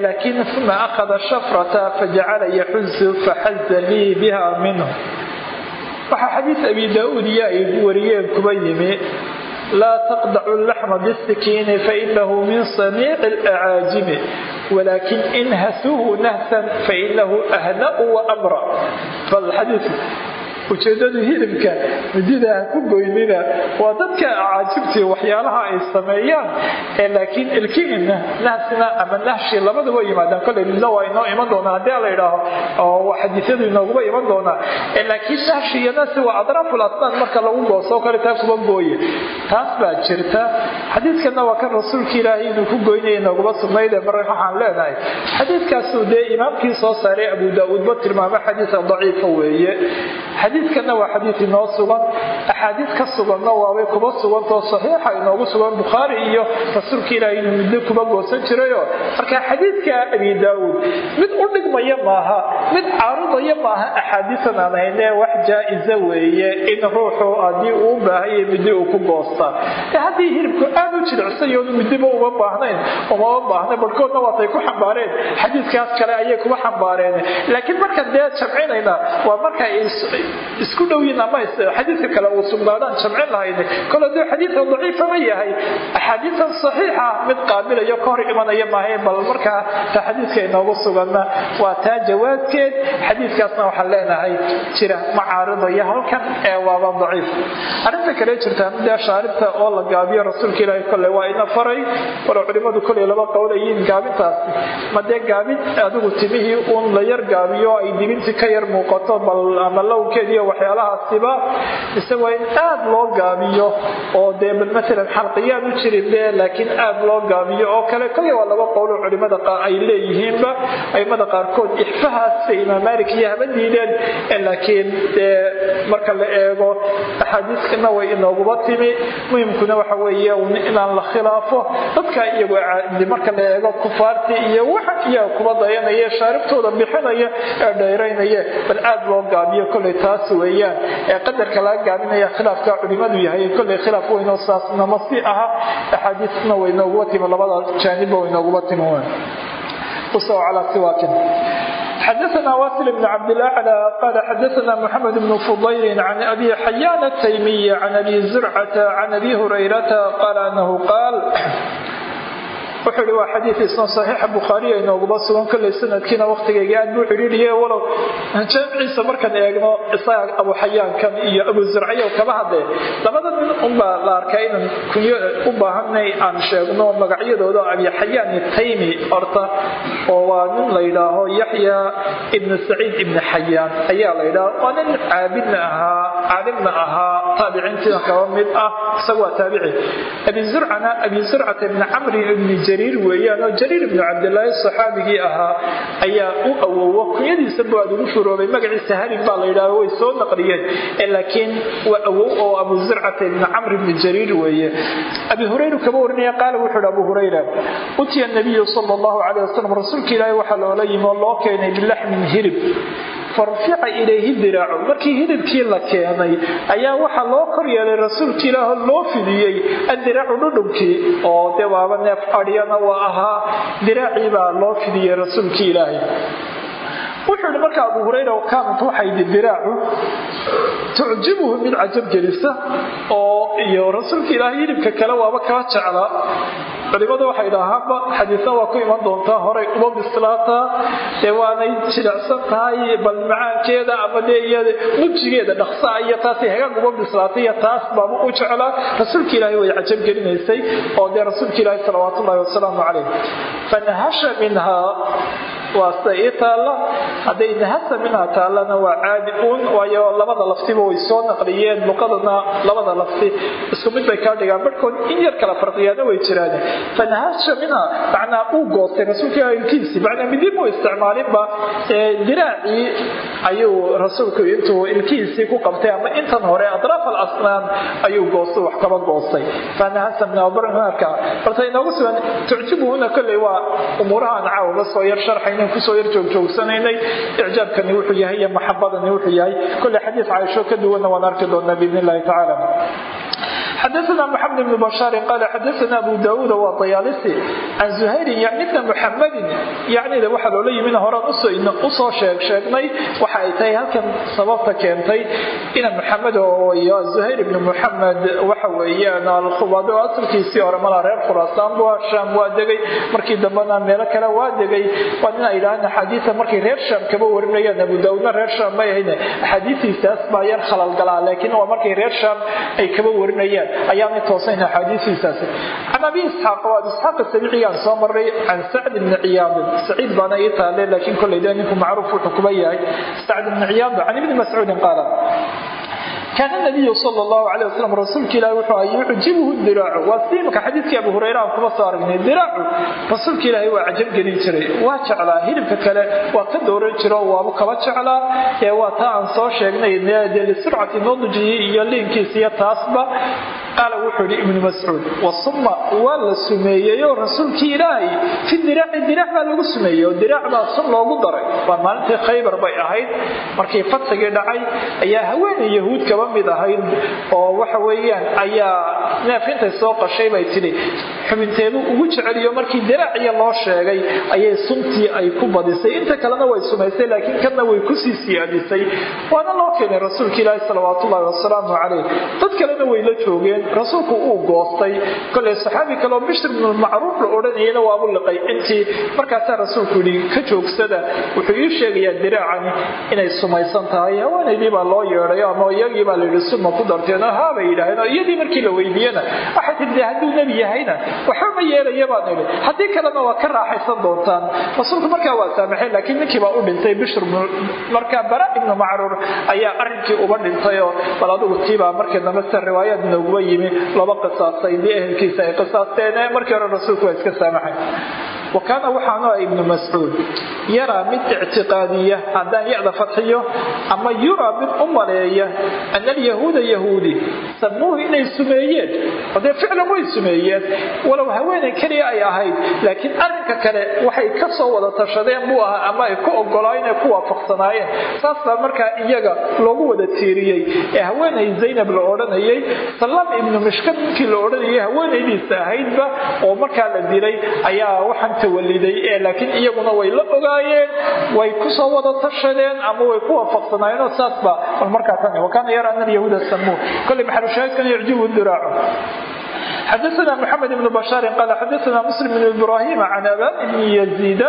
laakiin uma akhada shafrata fajacala yaxuzu faxaza lii biha minhu. Waxaa xadiid abi daa-uud iyo ay wariyeen kuba yimi. Laa taqdacu laxma bisikiini fainahu min saniici alacaajimi walaakin inhasuuhu nahsan fainahu ahna'u waamra bal xadiidku ujeedadu hilibka midida ha ku goynina waa dadka caajibtii waxyaalaha ay sameeyaan ee laakiin ilkiina nahsina ama nahshi labaduba yimaadaan. Kolley midna waa inoo iman doonaa haddii la idhaaho oo xadiisyadu inooguba iman doonaa. Laakiin nahshi iyo nahsi waa adraaful marka lagu goosoo kale taa kuba gooye. Taas baa jirta. Xadiidkana waa kan rasuulka ilaahay inuu ku goynaya inooguba sugnayd mar waxaan leenahay. Xadiidkaasu dee imaamkii soo saaray abu daauudba tilmaamo xadiisa daciifa weeye xadiidkana waa xadiid inoo sugan. Axaadiid ka suganna waabay kuba sugantao saxiixa inoogu sugan bukhaari iyo rasuulka ilaahay inuu muddo kuba goosan jirayo. Marka xadiidka abi daauud mid u dhigmaya maaha mid caarudaya maaha axaadiisan aan hayne wax jaa-isa weeye in ruuxu haddii uu u baahanya middi uu ku goostaa haddii hilibku aad u jilicsayoonu middiba uma baahnayn umama baahna barhkoodna waatay ku xambaareen xadiidkaas kale ayay kuba xambaareen. Laakiin markaan dee jamcinayna waa marka isku dhowyiin ama xadiidka kale uu sugnaadaan jamcin lahayna kol hadduu xadiidka daciifama yahay axaadiisan saxiixa mid qaabilayo ka hor imanaya maahae bal markaa ta xadiidka inoogu suganna waa taa jawaabkeed xadiidkaasna waxaan leenahay jira ma halkan ee waaba daciif. Arrinta kale jirta dee oo la gaabiyo rasuulka ilaahi kolley waa ina faray. Walo culimmadu kolley laba qowlayiin gaabintaasi ma dee gaabin adigu timihii uun la yar gaabiyo ay dibintii ka yar muuqato bal ama lowkeed iyo waxyaalahaasiba waa in aad loo gaabiyo oo dee bal maalan xalqiyaan u jirin be laakiin aad loo gaabiyo oo kale kolley waa laba qowlo culimmada ay leeyihiinba. Aimada qaarkood ixfahaasa imaam maalik iyo haba diideen laakiin dee marka la eego axaadiiskana way inooguba timi. Muhimkuna waxa weeye inaan la khilaafo dadka iyagu marka la eego kufaartii iyo waxa iyaga kuba dayanaya shaaribtooda bixinaya ee dhayraynaya bal aad loo gaabiyo kolley taas weeyaan ee qadarka laga gaabinaya khilaafka culimadu yahay kolley khilaaf weynoo saasnama si aha axaadiisna way nooguba timi labada jaanibba way nooguba timi usoo calaa siwaakin xdثna wasil بن cabdالأعlى qal xadثna mحamed بن fضayl عn abi xayaan التaymiي عn abi زurcة عn abi hurayrata qal anahu qaal wuxuu hi waa xadiid isna saxiixa bukhaariya inooguba sugan kolley sanadkiina wakhtigayga aad buu xidhiidhiye walow jaamiciisa markaan eegno isaga abu xayaankan iyo abu zurcayo kaba hadee. Labada nin unbaa la arkaa inaan kunyo u baahanay aan sheegno magacyadooda abi xayaan taymi horta oo waa nin la yidhaaho yaxya ibn saciid ibn xayaan. Ayaa la yidhaha waa nin caabidna ahaa caalimna ahaa taabiciintiina kaba mid ah isaga waa taabici abi zurcana abi zurcata ibn camri ibni jariir weeyaan oo jariir ibnu cabdilaahi saxaabigii ahaa ayaa u awowo kunyadiisa bu aad ugu furoobay magaciisa harig baa la yidhaah way soo naqliyeen. Laakiin waa awow oo abu zurcata ibni camr ibni jariir weeye. Abi hurayra kaba warinaya qaala wuxuu hi abu hurayra utiya nabiyu sala allahu caleyh wasalam rasuulka ilaahi waxaa loola yimi oo loo keenay bilaxmin hirib farfica ilayhi diraacu markii hilibkii la keenay ayaa waxaa loo kor yeelay rasuulka ilaah loo fidiyey adiraacu dhudhunkii oo de waaba neef adhyana waa ahaa diraacii baa loo fidiyey rasuulka ilaahay wuxuu hi marka abu hurayra kaanat waxaydi diraacu tucjibuhu mid cajab gelisa oo iyo rasuulka ilaahay hilibka kale waaba kaa jeclaa culimadu waxay idhaahaanba xadiisna waa ku iman doontaa horay uma bislaataa dee waanay jilicsan tahay bal macaankeeda ama dee iya nujigeeda dhaqsaa iyo taasay hagaag uma bislaatay iyo taas baaba u jeclaa rasuulka ilaahay way cajab gelinaysay oo dee rasuulka ilaahi salawaat ullahi wasalaamu calayh fanahasha minhaa waa sida ii taalla hadday nahasa minha taallana waa caadi uun waayo labada laftiba way soo naqliyeen luqadana labada lafti. Isku mid bay kaa dhigaan. Barhkood in yar kala farqiyaana way jiraan. Fanahasha minha macnaa uu goostay rasuulka ilkiisii macnaa midib uu isticmaalinba diraacii ayuu rasuulku intuu ilkiisii ku qabtay ama intan hore adraaf alasnaan ayuu goostay wax kaba goostay. Fanahasa minha barnaamka balse inoogu sugan tucjibuhuna kolley waa umuurahaan caawaba soo yar sharxay ku soo yar joogjoogsanaynay icjaabkani wuxuu yahay iyo maxabadani wuxuu yahay. Kolley xadiis caaisho ka duwanna waan arki doonaa biidn illahi tacaala xadaثna mxamed bn bashaari qaala xadaثna abu daauud waa dayaalisi can zuhayrin yani bna muxamedin yacnida waxaa loola yimin horaan u soo sheeg sheegnay waxa ay tahay halkan sababta keentay ina muxamed oo zuhayr ibn muxamed waxa weeyaan alkhubado asalkiisii hore malaa reer khuraasaan bu shaam waa degay markii dambena meelo kale waa degay waa nin ay yidhahdeen axaadiisa markay reer shaam kaba warinayaan abu daawudna reer shaam may ahayn axaadiisiisaas baa yar khalalgalaa laakiin waa markay reer shaam ay kaba warinayaan ayaanay toosayn axaadiisiisaasi. Can abi isxaaq abi isxaaq soo maray can sacd ibni ciyaadin saciid baana ii taale laakiin kolley dee ninku macruuf wuxuu kuba yahay sacd ibni ciyaad can ibni mascuudin qaala kaana nabiyu sal llahu alay wasalam rasuulka ilahi wuxuu ay yucjibuhu diraacu waa siimka xadiidkii abu hureyre aan kuma soo aragnay diraacu rasuulka ilaahay waa cajabgelin jiray waa jeclaa hilibka kale waa ka dooran jiro waaba kaba jeclaa ee waa taa aan soo sheegnay lisurcati nudujihi iyo liinkiisiyo taasba qaala wuxuu yidhi ibnu mascuud wasumma waa la sumeeyeyoo rasuulkii ilaahay fi diraaci diraac baa lagu sumeeyey oo diraac baa sun loogu daray waa maalintii khaybar bay ahayd markii fatxigii dhacay ayaa haweenay yahuudka kaba mid ahayd oo waxa weeyaan ayaa neefintay soo qashay bay tidhi xubinteedu ugu jeceliyo markii diraaciya loo sheegay ayay suntii ay ku badisay. Inta kalena way sumaystay laakiin kanna way ku sii siyaadisay. Waana loo keenay rasuulka ilaahi salawaatullaahi wasalaamu calayh. Dad kalena way la joogeen rasuulku uu goostay. Koley saxaabi kaleo bishr bnulmacruuf la odhanayana waabu liqay intii markaasaa rasuulku yidhi ka joogsada wuxuu ii sheegayaa diraacani inay sumaysan tahay. Haweenaydii baa loo yeedhay ama iyagii baa layidhi sunna ku darteen haabay yidhaaheen oo iyadii markii la weydiiyena waxay hadduu nebi yahayna waxba ma yeelaya baan idhi haddii kalena waa ka raaxaysan doontaan rasuulku markaa waa saamaxay laakiin ninkii baa u dhintay bishr markaa bara ibnu macruur ayaa arrinkii uba dhintayoo bal adigu tiibaa markii dambe se riwaayaad nooguba yimi laba qisaasay dii ehelkiisa ay qisaasteen markii hore rasuulku waa iska wakaana waxaana ibnu mascuud yaraa mid ictiqaadiya haddaan yacda fatxiyo ama yuraa mid u maleeya ana alyahuuda yahuudi samuuhu inay sumeeyeen. Odee ficlan way sumeeyeen walow haweeney keliya ay ahayd laakiin arrinka kale waxay ka soo wada tashadeen buu ahaa ama ay ku ogolaayeen ay ku waafaqsanaayeen. Saasbaa markaa iyaga loogu wada tiiriyey. Ee haweenay zaynab la odhanayay sallam ibnu mishkad ninkii la odhanayay haweenaydiisa ahaydba oo markaa la dilay ayaa waxaan tawaliday ee laakiin iyaguna way la ogaayeen way ku soo wada tashadeen ama way ku waafaqsanaayeen oo saasba markaa tan wakaana yara ana alyahuuda samuu kulli xadaana mxamed ibn bashaari qaal xadaana muslim ibn ibrahim can aban ibn yaziid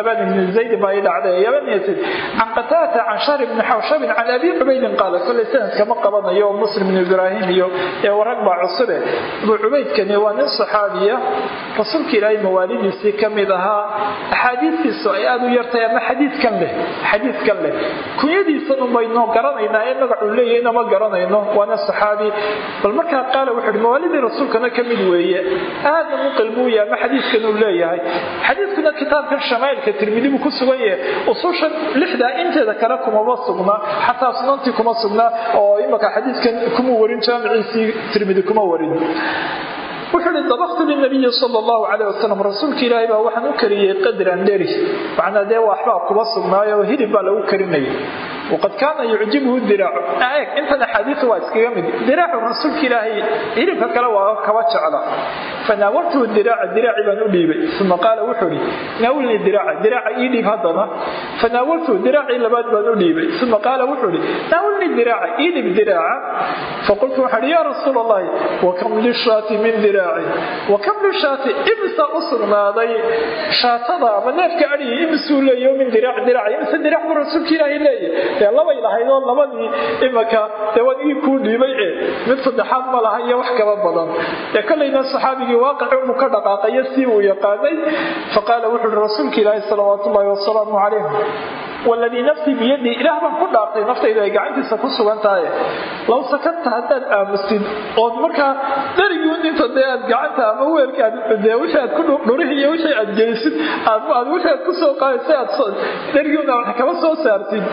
aban ibn zayd baa ii dhacday aban yaziid can qataata can shahr ibn xawshabin can abi cubaydin qaala koley sanadkama qabanayo oo muslim ibn ibraahim iyo ee warag baa cusube abu cubaydkani waa nin saxaabiya rasuulka ilaahay mawaalidiisii ka mid ahaa axaadiistiisu ay aad u yartahay ama xadiidkan leh xadiidkan leh kunyadiisan umaynoo garanaynaa ee magacuu leeyahyna ma garanayno waana saxaabi bal markaa qaala wuxuu hi mawaalidii rasuulka rasuulkana ka mid weeye. Aadna u qalmuuyaama xadiidkan uu leeyahay. Xadiidkuna kitaabkan shamaa'ilka tirmidibu ku sugan yahay. Ususha lixdaa inteeda kale kumama sugna xataa sunantii kuma sugna oo imaka xadiidkan kuma warin jaamiciisii tirmidi kuma warin wuxuu hi dabaktu linabiyi sal allahu caleyh wasalam rasuulka ilaahay baa waxaan u kariyey qadran dheri macnaa dee waxbaa kuba sugnaayo hilib baa lagu karinaya waqad kaana yucjibhu diraacu. Eeg intan axaadiisu waa iskaga mid. Diraacu rasuulka ilaahay hilibka kale waa kaba jecla. Fanaawaltuhu diraaca diraaci baan u dhiibay. Uma qaala wuxuu hi naawilnii diraaca diraaca ii dhiib haddana. Fanaawaltuhu diraacii labaad baan u dhiibay. Uma qaala wuxuu hi naawilnii diraaca ii dhiib diraaca. Faqultu waxaan yaa rasuul allahi wakam lishaati min diraaci wakam lishaati imsa u sugnaaday shaatada ama neefka adhigi imsuu leeyahy min diraac diraaci imse diraac buu rasuulka ilaahay leeyahy dee labay lahayd oo labadii imaka dee waan ii kuu dhiibay ee mid saddexaad ma laha iyo wax kaba badan. Dee kollayna saxaabigii waaqici uu ka dhaqaaqayo si uu yaqaanay faqaala wuxuu uhi rasuulka ilaahi salawaatu wasalaamu calayh waladii nafsii biyadii ilaah baan ku dhaartay naftaydu ay gacantiisa ku sugan tahay. Low sakadta haddaad aamusid ood markaa darigii inta dee aad gacanta ama weelka dee wixii aad ku dhurihi iyo wixii aad gelisid aad wixii aad ku soo qaadaysa aad darigiina wax kaba soo saartid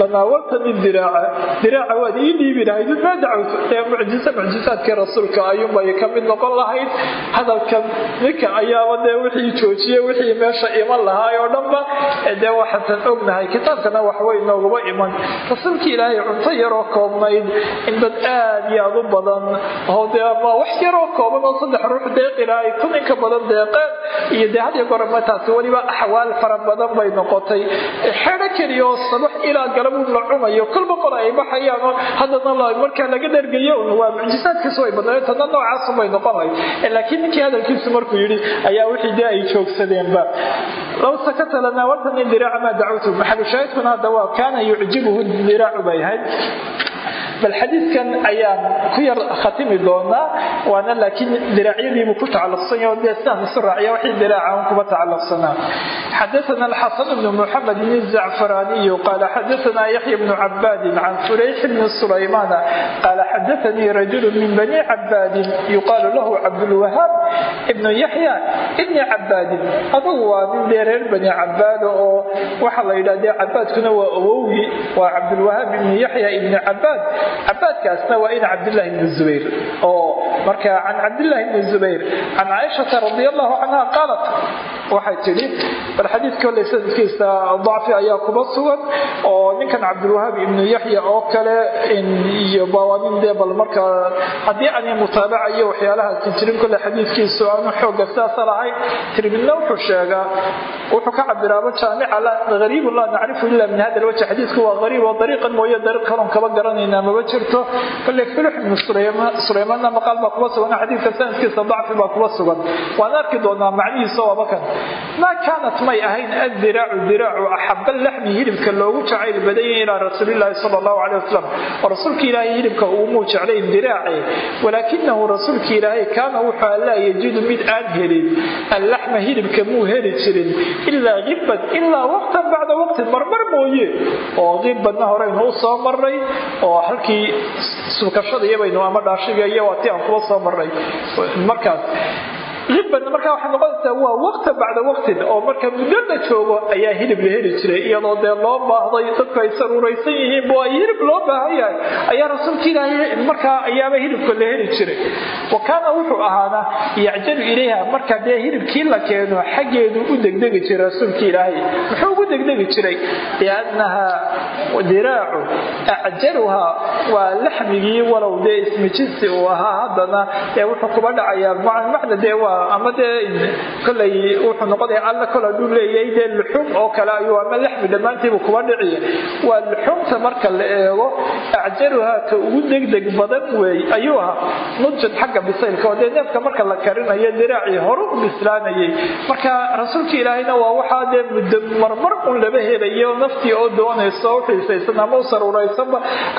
lanaawalta diraaca. Diraaca waad ii dhiibi lahayd maa dacwtu ee mucjisa mucjisaadkii rasuulka ayuunbay ka noqon lahayd. Hadalkan ninka ayaaba dee wixii joojiyey wixii meesha iman lahaay oo dhanba dee waxaasan ognahay kitaabkana waxway nooguba iman. Rasuulka ilaahay cunto yaroo koobnayd in dad aad iyo aad u badan oo dee ama wax yaroo kooban oo saddex ruux deeqila ay kun inka badan deeqeen iyo dee had iyo gorama taasi weliba axwaal fara badan bay noqotay. Xeedho keliya oo sabax ilaa galabuu la cunayo kolba qol ay baxayaan oo haddana markaa laga dhergayo waa mucjisaadkiisu way badnaayen tana noocaasun bay noqonay laakiin ninkii hadalkiisu markuu yidhi ayaa wixii dee ay joogsadeenba. Low sakata lanaa wartani diraaca maa dacwtu maxalu shaydkuna hadda waa kaana yucjibuhu diraacu bay ahayd. Bal xadiidkan ayaan ku yar khatimi doonaa waana laakiin diracyadiibuu ku tacalluqsanya o dee sidaan isu raaciya wixii diraacan kuma tacalluqsanaa. Xadaana alxasan bnu muxamed bni zacfaraniyu qaala xadaana yaxya bnu cabaadin can fureyx bni sulaymaana qaala xadaanii rajulu min bani cabaadin yuqaalu lahu cabdulwahaab ibnu yaxya ibni cabaadin adugu waa nin dee reer bani cabaado oo waxaa la yidhahde dee cabaadkuna waa awowgi waa cabdulwahaab ibni yaxya ibni cabaad cabaadkaasna waa in cabdilaahi bni zubayr. Oo marka can cabdilaahi bni zubayr can caaishata radi allahu canha qaalat waxay tidhi bal xadiid kolley sanadkiisa dacfi ayaa kuba sugan oo ninkan cabdilwahaab ibnu yaxya oo kale iyo bawaanin dee bal markaa haddii aanay mutaabacayo waxyaalahaasi jirin kolley xadiidkiisu aanu xooga sidaasa lahayn tirmidna wuxuu sheegaa wuxuu ka cabiraaba jaamica gariibu laa nacrifu ila min hada lwajh xadiidku waa gariib oo dariiqan mooye dariiq kalon kaba garanayna maba jirto kolley fulux ibnu sulaymaanna maqaal baa kuba sugan xadiidka sanadkiisa dacfi baa kuba sugan waan arki doonaa macnihiisa waaba kan maa kaanat may ahayn addiraacu diraacu axaba laxmi hilibka loogu jacayl badanya ilaa rasuulilaahi sala allahu caley wasalam oo rasuulka ilaahay hilibka uumuu jeclayn diraace walaakinahu rasuulka ilaahay kaana wuxuu allaa yajidu mid aan helin allaxma hilibka muu heli jirin ilaa kiban ilaa waqtan bacda waqtin marmar mooye. Oo kibanna horeynu u soo maray oo halkii subkashadaiyabaynu ama dhaashiga iyo aan kuba soo maray markaas libana markaa waxay noqonaysaa waa waqta bacda waqtin oo marka muddo la joogo ayaa hilib la heli jiray iyadoo dee loo baahday dadku ay saruuraysan yihiin bo hilib loo baahan yahay. Ayaa rasuulka ilaahay markaa ayaaba hilibka la heli jiray. Wa kaana wuxuu ahaana yacjalu ilayha marka dee hilibkii la keeno xaggeedu u degdegi jiray rasuulka ilaahay. Muxuu ugu degdegi jiray? Liannaha diraacu acjaluha waa laxmigii walow dee ismi jinsi uu ahaa haddana ee wuxuu kuba dhacayaa macna dee waa ama dee kolay wuxuu noqonaya alla kol hadduu leeyahay dee luxum oo kale ayuu ama laxmi dhammaantiibu kuba dhiciya waa luxumta marka la eego acjaluha ka ugu degdeg badan weey ayuu ahaa nudjan xagga bisaylka oo dee neefka marka la karinayo diraacii hore u bislaanayay. Marka rasuulka ilaahayna waa waxaa dee muddo marmar un laba helayo naftii oo doonaysa oo xiisaysan ama u saruuraysanba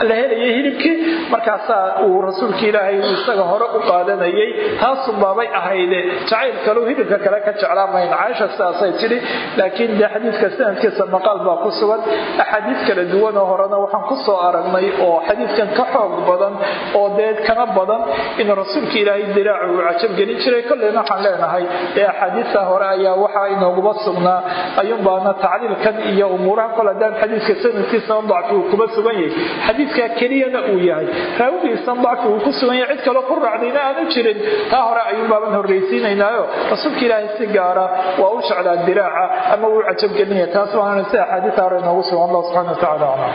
la helaya hilibkii markaasaa uu rasuulka ilaahay isaga hore u qaadanayay taasun baabay ahayde jacayl kaleu hilibka kale ka jeclaa mayn caaisha sidaasay tidhi laakiin dee xadiidka sanadkiisa maqaal baa ku sugan axaadiis kala duwan oo horena waxaan ku soo aragnay oo xadiidkan ka xoog badan oo dee kana badan inuu rasuulka ilaahay diraacu uu cajab gelin jiray kolleyna waxaan leenahay ee axaadiista hore ayaa waxaa inooguba sugnaa ayuunbaana tacliilkan iyo umuuraha kol haddaan xadiidka sanadkiisana dacfi uu kuba sugan yahay xadiidka keliyana uu yahay raawigiisan dacfi uu ku sugan yahay cid kaloo ku raacdayna aanu jirin taa hore ayuunbaaban horraysiinaynaayo rasuulka ilaahay si gaara waa u jeclaa diraaca ama uu cajabgelinaya taas waana si axaadiista hore inoogu sugan allah subxana wa tacala aclam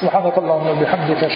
subxaanaka allahuma bixamdika